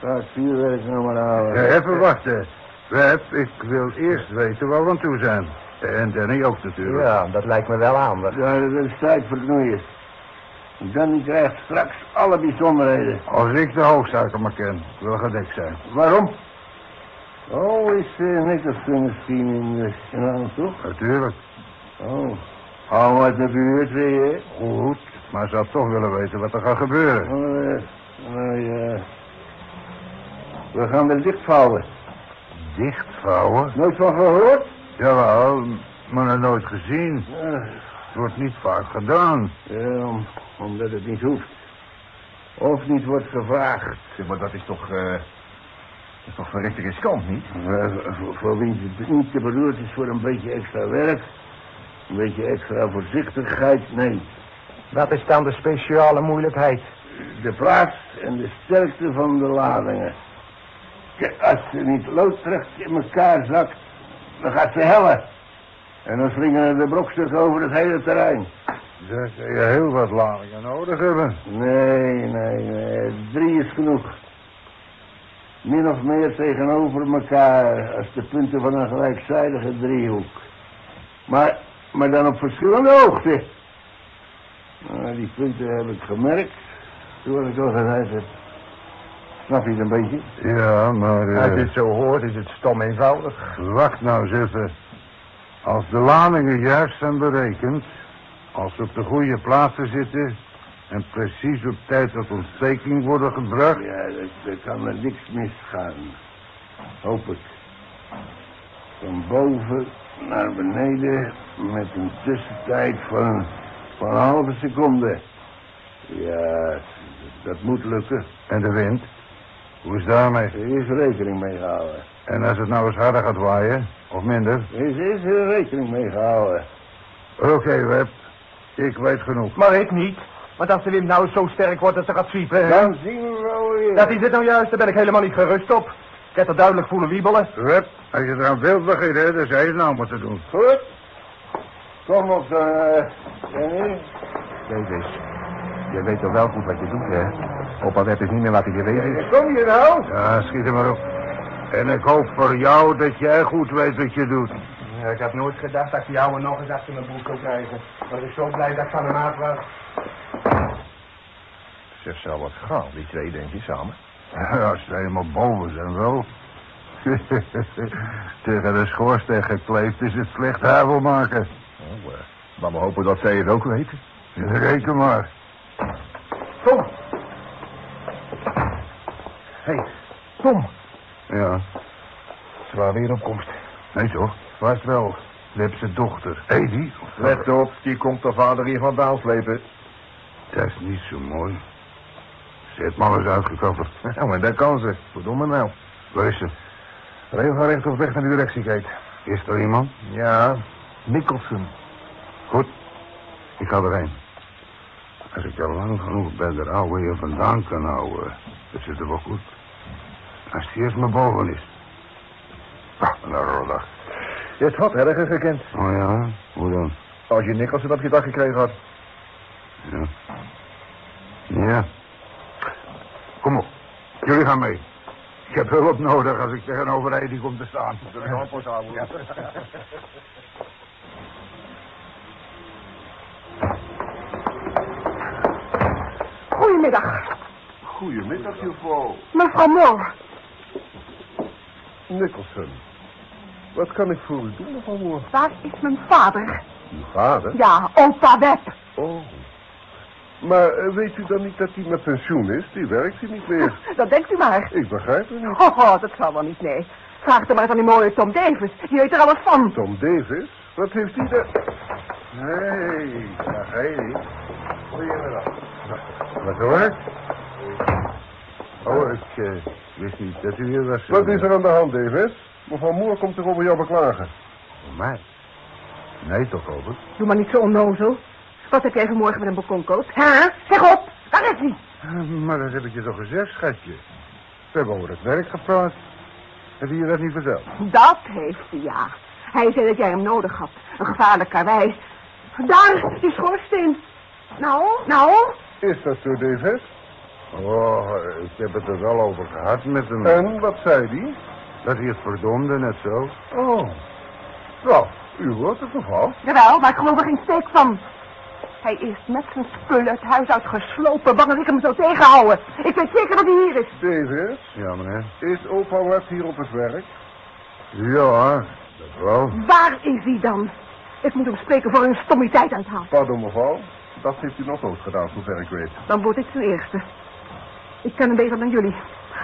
Ga het vuurwerk nog maar halen. Ja, even wachten. Web, ik wil eerst weten waar we aan toe zijn. En Danny ook natuurlijk. Ja, dat lijkt me wel handig. Ja, dat is tijd verknoeien. Danny krijgt straks alle bijzonderheden. Als ik de hoofdzaken maar ken, wil gedekt zijn. Waarom? Oh, is uh, Nicholson misschien in de kanaal, toch? Natuurlijk. Oh. Hou wat de buurt weer. Goed, maar zou toch willen weten wat er gaat gebeuren. Eh, nou ja. We gaan er dichtvouwen. Dichtvouwen? Nooit van gehoord? Jawel, maar nog nooit gezien. Ja, Het wordt niet vaak gedaan. ja, om- omdat het niet hoeft. Of niet wordt gevraagd. Maar dat is toch, eh... Dat is toch verrekte riskant, niet? Eh, voor, voor wie het niet te bedoeld is voor een beetje extra werk. Een beetje extra voorzichtigheid, nee. Wat is dan de speciale moeilijkheid? De plaats en de sterkte van de ladingen. Kijk, als ze niet loodrecht in elkaar zakt, dan gaat ze hellen. En dan slingeren de brokstukken over het hele terrein. Dan zou je heel wat ladingen nodig hebben. Nee, nee, nee. Drie is genoeg. Min of meer tegenover elkaar als de punten van een gelijkzijdige driehoek. Maar, maar dan op verschillende hoogte. Nou, die punten heb ik gemerkt. Toen ik al gezegd heb. Snap je het een beetje? Ja, maar... eh, Als je het zo hoort, is het stom eenvoudig. Wacht nou even. Als de ladingen juist zijn berekend, als ze op de goede plaatsen zitten en precies op tijd tot ontsteking worden gebracht, Ja, er kan er niks misgaan. Hoop ik. Van boven naar beneden met een tussentijd van, van een halve seconde. Ja, dat moet lukken. en de wind, Hoe is daarmee? Er is rekening mee gehouden. En als het nou eens harder gaat waaien, of minder? Er is, is er rekening mee gehouden. Oké, Web. Ik weet genoeg. Maar ik niet. Want als de wind nou zo sterk wordt dat ze gaat zwiepen... hè? Dan zien we wel weer. Dat is het nou juist, daar ben ik helemaal niet gerust op. Ik heb er duidelijk voelen wiebelen. Web, als je eraan wilt beginnen, dan zou je het nou moeten doen. Goed. Kom op dan, eh, Jenny. Jezus, je weet toch wel goed wat je doet, hè? Opa Web is niet meer wat hij geweest is. Kom je nou? Ja, schiet er maar op. En ik hoop voor jou dat jij goed weet wat je doet. Ja, ik had nooit gedacht dat ik jou nog eens achter mijn boek zou krijgen. Maar ik ben zo blij dat ik van hem af was. Zeg, zou wat gaan, die twee, denk je, samen? Ja, als ze helemaal boven zijn wel. Tegen de schoorsteen gekleefd is het slecht havel maken. Oh, eh, maar we hopen dat zij het ook weten. Reken maar. Tom! Hé, hey, Tom. Ja, Ze waren weer op komst. nee toch? Vast wel. Lepse dochter. Edi? Let op, die komt de vader hier vandaan slepen. Dat is niet zo mooi. Zet maar eens uitgekoppeld. Nou, maar daar kan ze. Verdomme nou. Waar is ze? Heel ga recht op weg naar de directiegate. Is er iemand? Ja, Nicholson. Goed. Ik ga erheen. Als ik er lang genoeg bij de oude hier vandaan kan houden, dat zit er wel goed. Als die eerst maar boven is. Ah, een roddag. Je hebt wat erger gekend. Oh ja? Hoe dan? Als je Nicholson op je dak gekregen had. Ja. Ja. Kom op. Jullie gaan mee. Ik heb hulp nodig als ik tegenover Edi kom te staan. Ja. Goedemiddag, Goedemiddag, juffrouw. mevrouw Moore. Nicholson. Wat kan ik voor u doen, mevrouw Moore? Waar is mijn vader? Uw vader? Ja, opa Web. Oh. Maar eh, weet u dan niet dat hij met pensioen is? Die werkt hij niet meer. Dat denkt u maar. Ik begrijp het niet. Oh, oh, dat zal wel niet, nee. Vraag er maar aan die mooie Tom Davis. Die weet er alles van. Tom Davis? Wat heeft hij daar... Hey, dag Edi. Goedemiddag. Wat hoor? Oh, ik eh, wist niet dat u hier was. Wat is er aan de hand, Davis? Mevrouw Moore komt zich over jou beklagen. Voor mij? Nee, toch, Robert? Doe maar niet zo onnozel. Wat heb jij vanmorgen met een balkonkoot? Hè? Zeg op! Waar is hij? Eh, Maar dat heb ik je toch gezegd, schatje? We hebben over het werk gepraat. Heb je je dat niet verteld? Dat heeft hij, ja. Hij zei dat jij hem nodig had. Een gevaarlijk karwei. Daar, die schoorsteen. Nou, nou. Is dat zo, Davis? Oh, ik heb het er wel over gehad met hem. En wat zei hij? Dat hij het verdomde, net zo. Oh. Nou, u hoort het mevrouw. Jawel, maar ik geloof er geen steek van. Hij is met zijn spullen het huis uitgeslopen, bang dat ik hem zou tegenhouden. Ik weet zeker dat hij hier is. Davis, Ja, meneer. is opa Webb hier op het werk? Ja, dat wel. Waar is hij dan? Ik moet hem spreken voor een stommiteit uithaal. Pardon, mevrouw. Dat heeft u nog nooit gedaan, zover ik weet. Dan word ik zijn eerste. Ik ken hem beter dan jullie.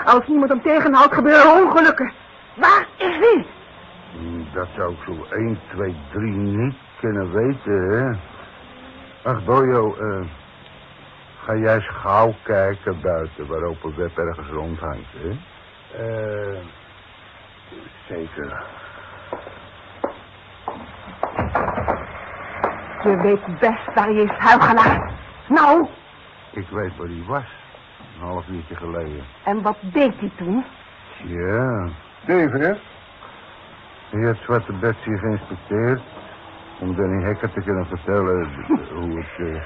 Als niemand hem tegenhoudt, gebeuren ongelukken. Waar is hij? Hm, Dat zou ik zo 1, 2, 3 niet kunnen weten, hè? Ach, Bojo, eh, ga jij eens gauw kijken buiten waar open web ergens rondhangt, hè? Eh, zeker. Je weet best waar hij is, huigelaar. Nou, Ik weet waar hij was, een half uurtje geleden. en wat deed hij toen? Ja, Davis, je hebt Zwarte Betsy geïnspecteerd... om Danny Hekker te kunnen vertellen hoe het... eh,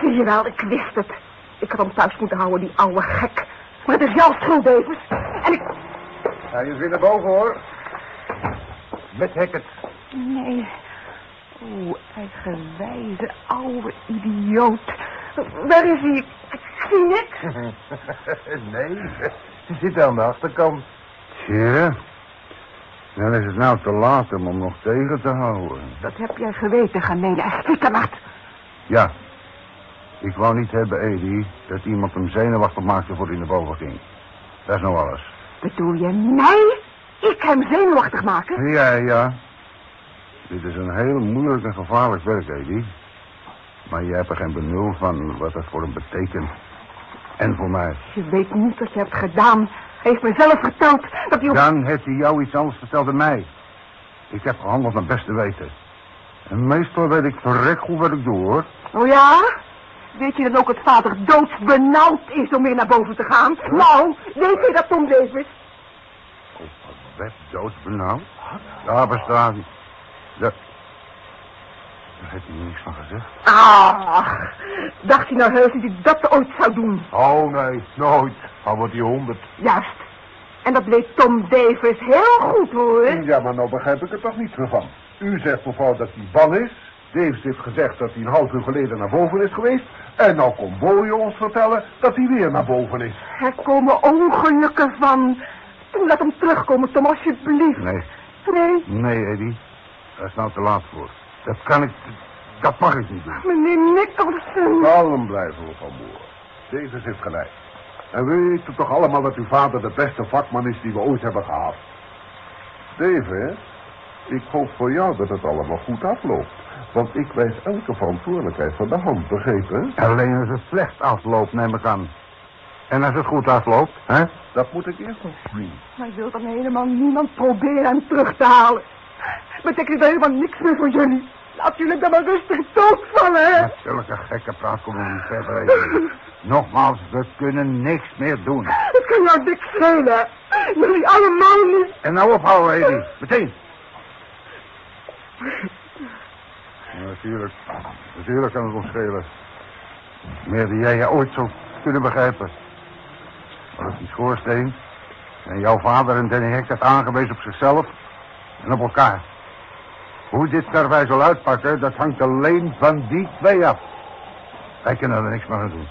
Zie je wel, ik wist het. Ik had hem thuis moeten houden, die oude gek. Maar het is jouw schuld, Davis. En ik... Hij is weer naar boven, hoor. Met Hackett. Nee. Oeh, eigenwijze oude idioot. Waar is hij? Ik zie niks. nee, ze zit aan de achterkant. Je? Dan is het nou te laat om hem nog tegen te houden. Dat heb jij geweten, gemene stiekemaat. Ja. Ik wou niet hebben, Edi, dat iemand hem zenuwachtig maakte voor hij naar boven ging. Dat is nou alles. Bedoel je mij? Ik hem zenuwachtig maken? Ja, ja. Dit is een heel moeilijk en gevaarlijk werk, Edi. Maar je hebt er geen benul van wat dat voor hem betekent. En voor mij. Je weet niet wat je hebt gedaan Hij heeft me zelf verteld dat hij op... Dan heeft hij jou iets anders verteld dan mij. Ik heb gehandeld naar beste weten. En meestal weet ik verrek goed wat ik doe, hoor. Oh ja? Weet je dan ook dat vader doodsbenauwd is om weer naar boven te gaan? Nou, weet je dat Tom Davis? Werd doodsbenauwd? Daar bestaat hij. Daar... Heeft hij niks van gezegd. Ah, dacht hij nou heus dat hij dat ooit zou doen? Oh, nee, nooit. Al wordt hij honderd. Juist. En dat bleek Tom Davis heel goed, hoor. Ja, maar nou begrijp ik er toch niet van. U zegt mevrouw dat hij bang is. Davis heeft gezegd dat hij een half uur geleden naar boven is geweest. En nou komt Boje ons vertellen dat hij weer naar boven is. Er komen ongelukken van. Laat hem terugkomen, Tom, alsjeblieft. Nee, Nee, nee, Eddie. Daar is nou te laat voor. Dat kan ik... Dat mag ik niet doen. meneer Nicholson. Kalm blijven, mevrouw Moore. Davis heeft gelijk. En we weten toch allemaal dat uw vader de beste vakman is die we ooit hebben gehad. David, ik hoop voor jou dat het allemaal goed afloopt. Want ik wijs elke verantwoordelijkheid van de hand, begrepen? Alleen als het slecht afloopt, neem ik aan. En als het goed afloopt, hè? Dat moet ik eerst nog zien. Maar ik wil dan helemaal niemand proberen hem terug te halen. Betekent dat helemaal niks meer voor jullie. Laat jullie dan maar rustig doodvallen, hè? Met zulke gekke praat komen we niet verder. Nogmaals, we kunnen niks meer doen. Het kan jou niks schelen. Jullie allemaal niet. En nou ophouden, Eddie. Meteen. Ja, natuurlijk. Natuurlijk kan het ons schelen. Meer dan jij je ooit zou kunnen begrijpen. Maar dat die schoorsteen en jouw vader en Danny Hek dat aangewezen op zichzelf en op elkaar. Hoe dit daarbij zal uitpakken, dat hangt alleen van die twee af. Wij kunnen er niks meer aan doen.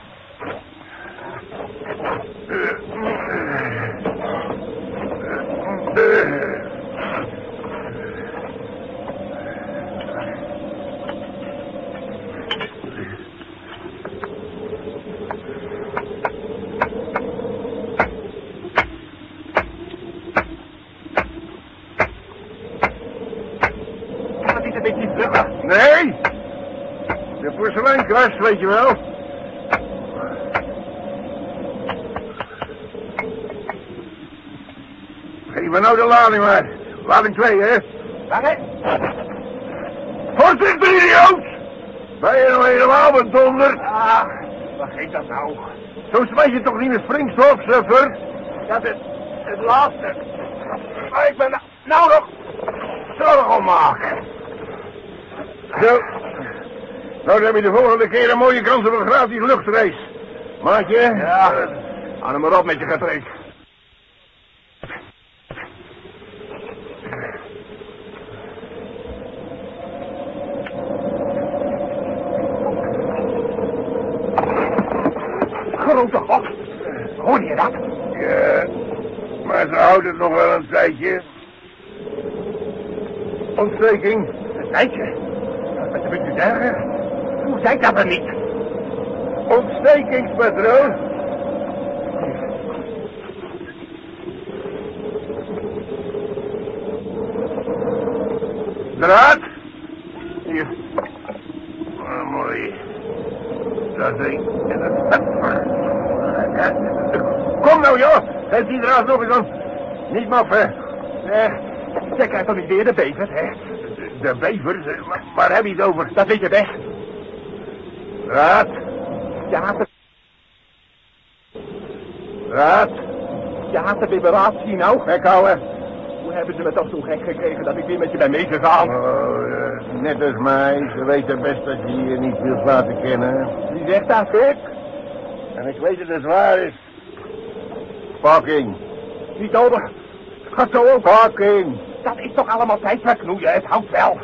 Dat is een beetje stiller. Nee! De porseleinkast, weet je wel. Geef me nou de lading maar. Lading 2, hè? Waar Voorzichtig, idioot! Ben je nou helemaal bedonderd? Ah, vergeet dat nou. Zo smijt je toch niet met springstof, suffer? Dat is het laatste. Maar ik ben nou nog zorgen om maken. Zo. Nou, dan heb je de volgende keer een mooie kans op een gratis luchtreis. Maatje? Ja. Hou hem maar op met je getrek. Grote god. Hoor je dat? Ja, maar ze houdt het nog wel een tijdje. Ontsteking. Een tijdje? Wat bent u erger? Hoe zei dat er niet? Ontstekingspatroon. Draad. Hier. Oh, mooi. Dat ding. En dat... Kom nou, joh. Heeft die draad nog eens aan. Niet maffen. Nee, jij krijgt toch niet weer de bever, hè? De, de bever? Waar, waar heb je het over? Dat weet je weg. Raad. Je haat de... Raad. Je haat de liberatie nou. Weghouwen. Hoe hebben ze me toch zo gek gekregen dat ik weer met je ben meegegaan? Oh, net als mij. Ze weten best dat je hier niet wilt laten kennen. Wie zegt dat, ik? En ik weet dat het waar is. Fucking. Niet over. Gaat zo ook. Fucking. Dat is toch allemaal tijd verknoeien. Het houdt wel.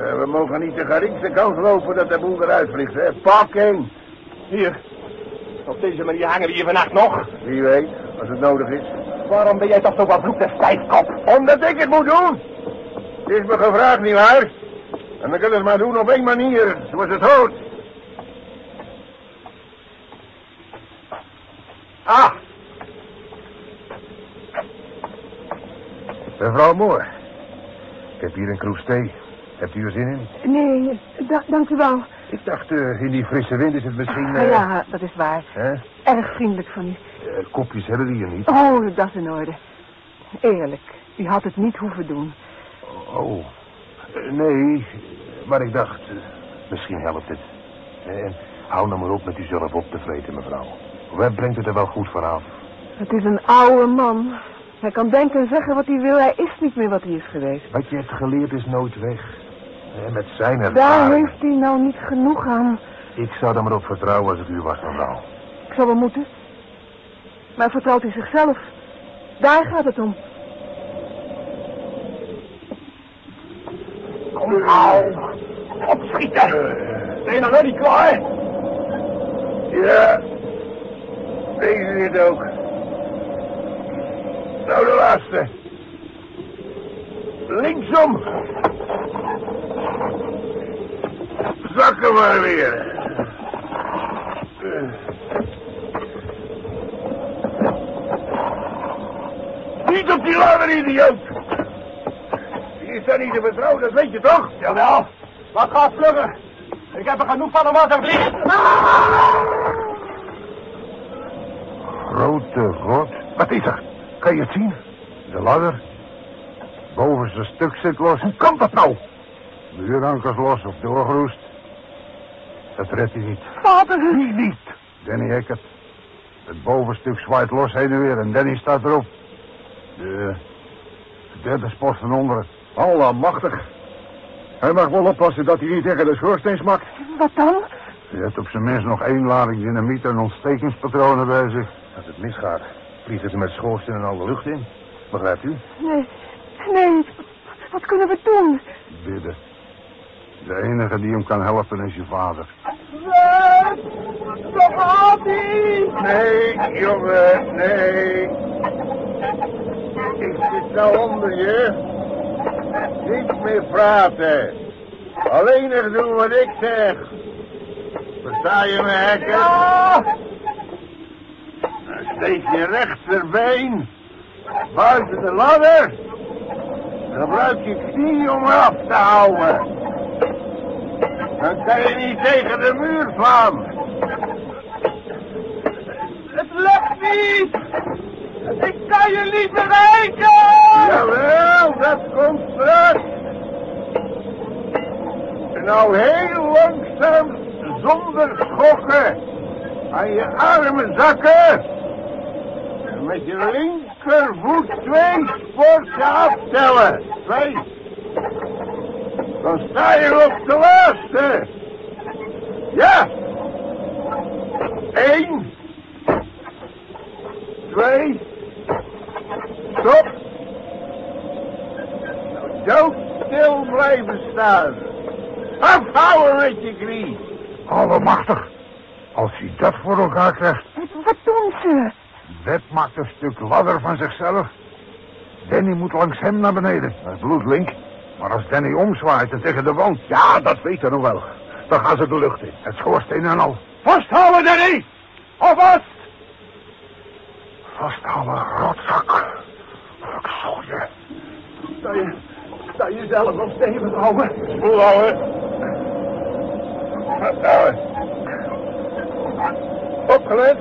Eh, we mogen niet de geringste kans lopen dat de boel eruit vliegt, hè. Fucking. Hier. Op deze manier hangen we hier vannacht nog. Wie weet, als het nodig is. Waarom ben jij toch zo wat bloed en stijfkop? Omdat ik het moet doen. Het is me gevraagd, nietwaar? En we kunnen het maar doen op één manier, zoals het hoort. Ah, Mevrouw Moore. Ik heb hier een kroes thee. Hebt u er zin in? Nee, da- dank u wel. Ik dacht, eh, in die frisse wind is het misschien... Ah, eh, ja, dat is waar. hè? Erg vriendelijk van u. Eh, kopjes hebben we hier niet. Oh, dat is in orde. Eerlijk, u had het niet hoeven doen. Oh, eh, nee, maar ik dacht, eh, misschien helpt het. En hou nou maar op met uzelf op te vreten, mevrouw. Web brengt het er wel goed vanaf. Het is een oude man. Hij kan denken en zeggen wat hij wil. Hij is niet meer wat hij is geweest. Wat je hebt geleerd is nooit weg. En met zijn Daar ervaring... heeft hij nou niet genoeg aan. Ik zou er maar op vertrouwen als ik u was, mevrouw. Ik zou wel moeten. Maar vertrouwt hij zichzelf? Daar gaat het om. Kom nou. Opschieten. Ben je nog wel niet klaar? Ja, deze dit ook. Nou, de laatste. Linksom. Zakken maar weer. Niet op die ladder, idioot. Die is daar niet te vertrouwen, dat weet je toch? Jawel. Wat gaat vluggen? Ik heb er genoeg van om aan te vliegen. Grote god. Wat is er? Kan je het zien? De ladder. Bovenste stuk zit los. Hoe kan dat nou? Muurankers los of doorgeroest. Dat redt hij niet. Vader! Wie niet? Danny Eckert. Het bovenstuk zwaait los heen en weer en Danny staat erop. De, de derde sport van onderen. Allemachtig. Hij mag wel oppassen dat hij niet tegen de schoorsteen smakt. Wat dan? Hij heeft op zijn minst nog één lading dynamiet en ontstekingspatronen bij zich. Als het misgaat, vliegen ze met schoorsteen en al de lucht in. Begrijpt u? Nee, nee. Wat kunnen we doen? Bidden. De enige die hem kan helpen is je vader. Toch gaat hij! Nee, jongen, nee. Ik zit nou onder je. Niet meer praten. Alleen nog doen wat ik zeg. Versta je me, Hekker? Ja! Dan steek je rechterbeen buiten de ladder. Gebruik je knie om af te houden. Dan kan je niet tegen de muur slaan. Het lukt niet! Ik kan je niet bereiken! Jawel, dat komt straks. En nou heel langzaam, zonder schokken, aan je armen zakken. En met je linkervoet twee sporten aftellen. Twee. Dan sta je op de laatste. Ja. Eén. Twee. Stop. Nou, stil staan. Afhouden met je knie. Allemachtig. Als hij dat voor elkaar krijgt. Wat doen ze? Web maakt een stuk ladder van zichzelf. Danny moet langs hem naar beneden. Dat is bloedlink. Maar als Danny omzwaait en tegen de wand... Ja, dat weet hij nog wel. Dan gaan ze de lucht in. Het schoorsteen en al. Vasthouden, Danny! Hou vast! Vasthouden, rotzak. Ik zal je... Sta je, sta jezelf nog stevig houden. Spoel houden. Opgelet.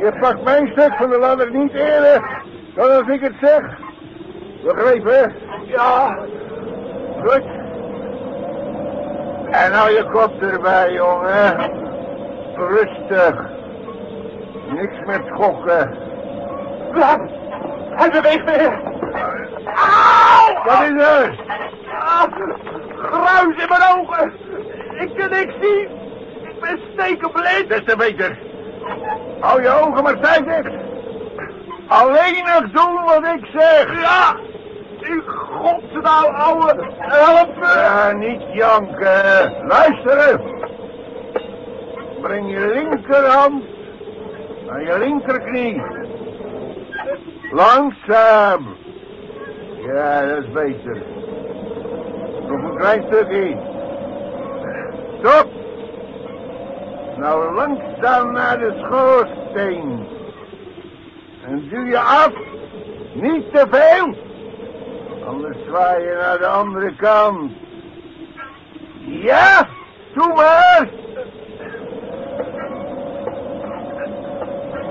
Je pakt mijn stuk van de ladder niet eerder dan als ik het zeg. Begrepen? Ja, Goed. En nou je kop erbij, jongen. Rustig. Niks met schokken. laat. Hij beweegt weer. Wat is er? Ah, gruis in mijn ogen. Ik kan niks zien. Ik ben stekenblind. Des te beter. Hou je ogen maar tijd dicht. Alleen nog doen wat ik zeg. Ja, in godsnaam, ouwe. Help me. Ja, niet janken. Luisteren. Breng je linkerhand naar je linkerknie. Langzaam. Ja, dat is beter. Nog een klein stukje. Stop. Nou langzaam naar de schoorsteen. En duw je af. Niet te veel. Anders zwaai je naar de andere kant. Ja! Doe maar!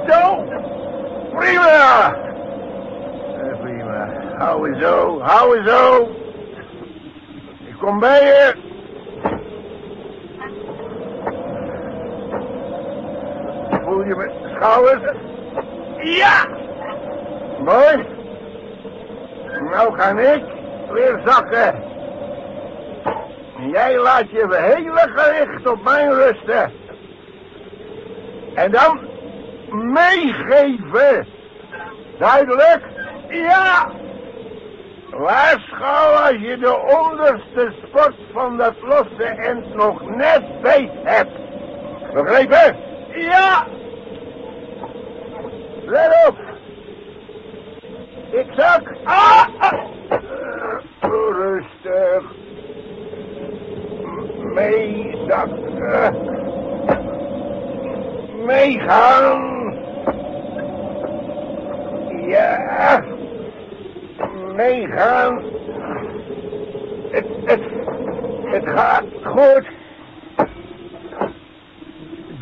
Zo! Prima! Hou eens zo, hou eens zo. Ik kom bij je. Voel je mijn schouders? Ja! Mooi. Nou kan ik weer zakken. Jij laat je hele gericht op mij rusten. En dan meegeven. Duidelijk? Ja. Waarschuw als je de onderste sport van dat losse end nog net beet hebt. Begrepen? Ja. Let op. Ik zak. Ah! ah. Rustig. Meezakken. Meegaan. Ja. Meegaan. Het, het, het gaat goed.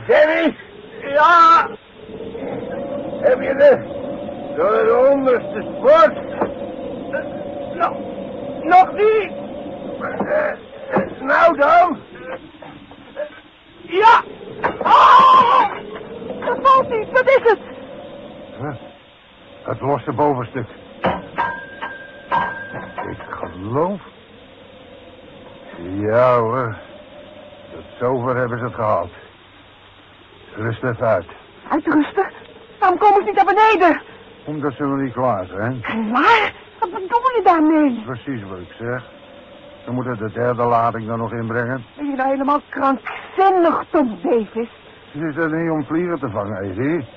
Dennis? Ja. Heb je de, de, de onderste sport? Nog, nog niet. Eh, Nou dan. Ja. Oh! Dat valt niet. Wat is het? Het losse bovenstuk. Ik geloof... Ja hoor. Tot zover hebben ze het gehaald. Rust even uit. Uitrusten? Waarom komen ze niet naar beneden? Omdat ze nog niet klaar zijn. Klaar? Wat bedoel je daarmee? Precies wat ik zeg. Ze moeten de derde lading er nog inbrengen. Ben je nou helemaal krankzinnig, Tom Davis? Ze is er niet om vliegen te vangen, Eddie.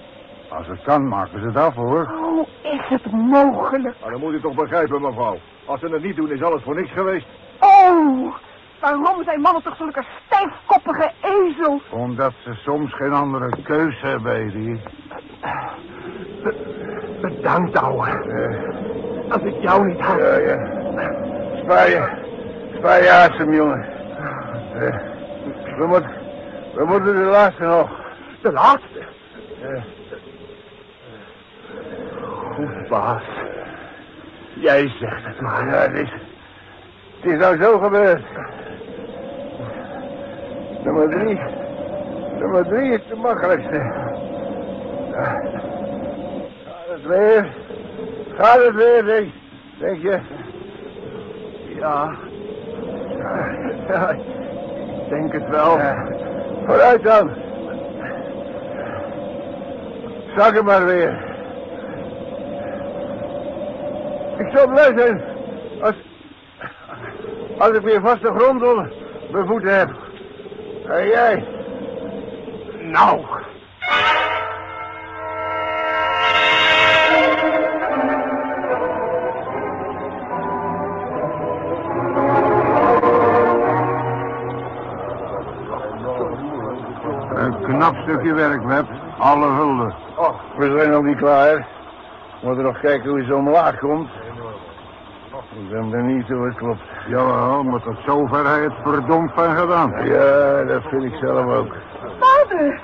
Als het kan, maken ze het af, hoor. Hoe is het mogelijk? Maar dan moet u toch begrijpen, mevrouw. Als ze het niet doen, is alles voor niks geweest. Oh, waarom zijn mannen toch zulke stijfkoppige ezels? Omdat ze soms geen andere keus hebben, Eddie. Bedankt, ouwe. Als ik jou niet had. Ja, ja. Spaar je. Spaar je asem, jongen. Eh, we, moeten, we moeten de laatste nog. De laatste. Eh, Goed, baas. Jij zegt het maar. ja, het is, het is nou zo gebeurd. Nummer drie. Nummer drie is de makkelijkste. Gaat het weer? Gaat het weer, denk, denk je? Ja. Ja, ik denk het wel. Ja. Vooruit dan. Zak hem maar weer. Ik zou blij zijn als, als ik weer vaste grond onder mijn voeten heb. En jij? Nou. Een knap stukje werk, Web. Alle hulde. Oh, we zijn nog niet klaar. We moeten nog kijken hoe hij zo omlaag komt. Ik ben benieuwd hoe het klopt. Jawel, maar tot zover hij het verdomd van gedaan. Ja, dat vind ik zelf ook. Vader,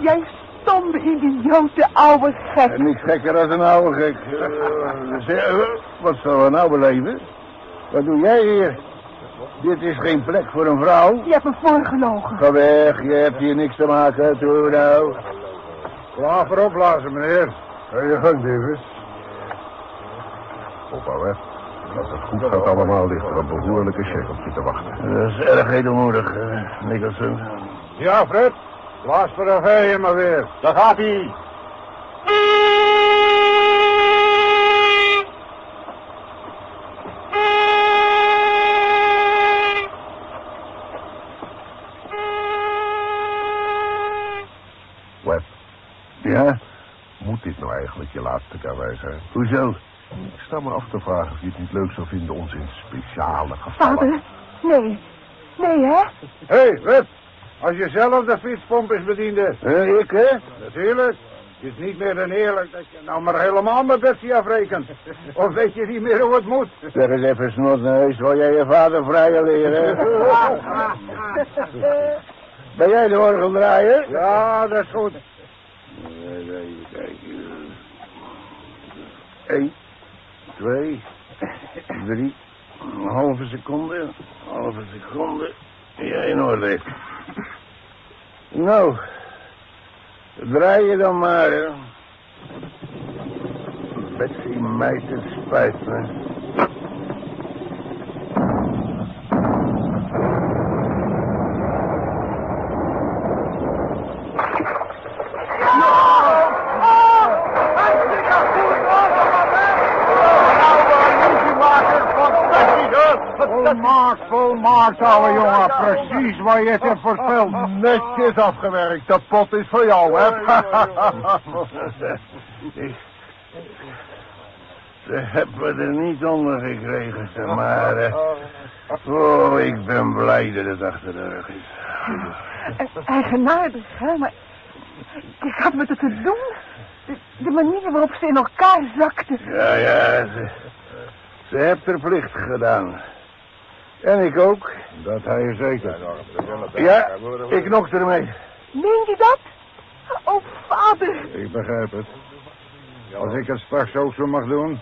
jij stomme idiote oude gek. En niks gekker dan een oude gek. Eh, wat zullen we nou beleven? Wat doe jij hier? Dit is geen plek voor een vrouw. Je hebt me voorgelogen. Ga weg, je hebt hier niks te maken. Doe nou. Klaar voor opblazen, meneer. Ga je gang, Davis. Oppa, weg. Als het goed gaat allemaal, ligt er een behoorlijke check op je te wachten. Dat is erg edelmoedig, uh, Nicholson. Ja, Fred. Blaas voor een vee maar weer. Daar gaat hij. Web. Ja? Moet dit nou eigenlijk je laatste karwei zijn? Hoezo? Ik sta me af te vragen of je het niet leuk zou vinden ons in speciale gevallen... Vader, nee. Nee, hè? Hé, hey, Web. Als je zelf de fietspomp is bediende. ik, hè? Natuurlijk. Het is niet meer dan eerlijk dat je nou maar helemaal met Betsy afrekent. Of weet je niet meer hoe het moet? Zeg eens even, snotneus, wil jij je vader vrijen leren? ben jij de orgeldraaier? Ja, dat is goed. Even kijken. Eén, twee, drie, een halve seconde, halve seconde. Ja, in orde. Nou, draai je dan maar. hè. Betsy meid, het spijt me. Volmaakt, ouwe jongen. Precies waar je het hebt voorspeld. Netjes afgewerkt. De pot is voor jou, hè? Ze hebben er niet onder gekregen, zeg maar. eh. Oh, ik ben blij dat het achter de rug is. Eigenaardig, hè, maar... Ik had met het te doen. De, de manier waarop ze in elkaar zakten. Ja, ja, ze, ze heeft haar plicht gedaan. En ik ook. Dat hij je zeker. Ja, ik nog ermee. Meen je dat? Oh, vader. Ik begrijp het. Als ik het straks ook zo mag doen.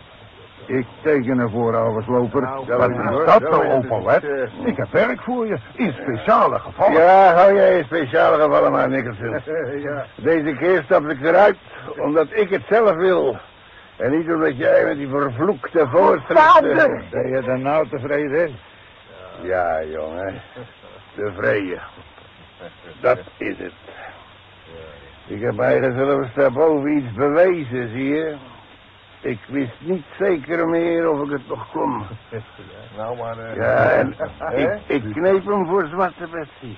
Ik teken ervoor, oude sloper. Wat is dat nou, Opelwet? Ik heb werk voor je. In speciale gevallen. Ja, hou jij in speciale gevallen maar, Nicholson. ja. Deze keer stap ik eruit, omdat ik het zelf wil. En niet omdat jij met die vervloekte voorschriften... Vader! Ben je dan nou tevreden? Ja, jongen. Tevreden. Dat is het. Ik heb eigenlijk daarboven iets bewezen, zie je. Ik wist niet zeker meer of ik het nog kon. Nou, maar... eh, Ja, en ik, ik kneep hem voor Zwarte Betsy.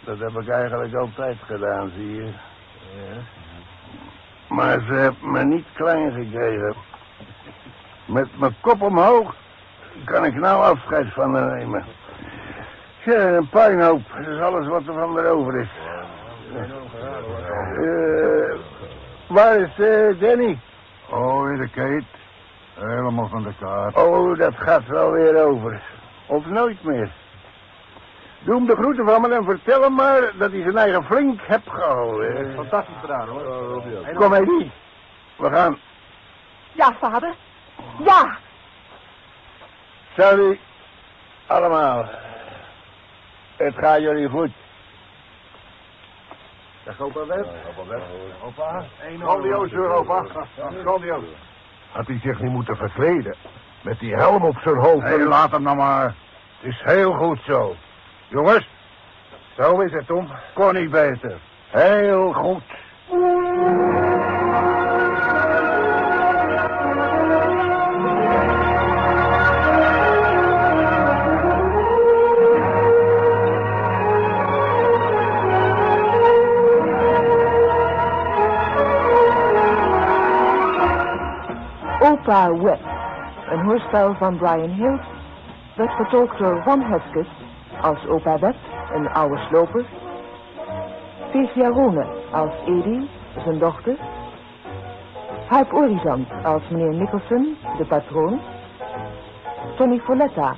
Dat heb ik eigenlijk altijd gedaan, zie je. Maar ze heeft me niet klein gekregen. Met mijn kop omhoog kan ik nou afscheid van haar nemen. Ja, een puinhoop. Dat is alles wat er van me over is. Eh, waar is eh, Danny? Oh, in de keet. Helemaal van de kaart. Oh, dat gaat wel weer over. Of nooit meer. Doe hem de groeten van me en vertel hem maar dat hij zijn eigen flink hebt gehouden. Fantastisch gedaan, hoor. Kom, Eddie. We gaan. Ja, vader. Ja. Salut. Allemaal. Het gaat jullie goed. Dag, opa Wet. Opa Wet. Opa. Grandioos. Grandioos. Had hij zich niet moeten verkleden? Met die helm op zijn hoofd. Hé, laat hem nou maar. Het is heel goed zo. Jongens, zo is het, Tom. Kon niet beter. Heel goed. Opa Wet, een hoorspel van Brian Hill, werd vertolkt door Van Heskes als Opa Wet, een oude sloper. Fecia Rone als Edie, zijn dochter. Huip Orizant als meneer Nicholson, de patroon. Tony Folletta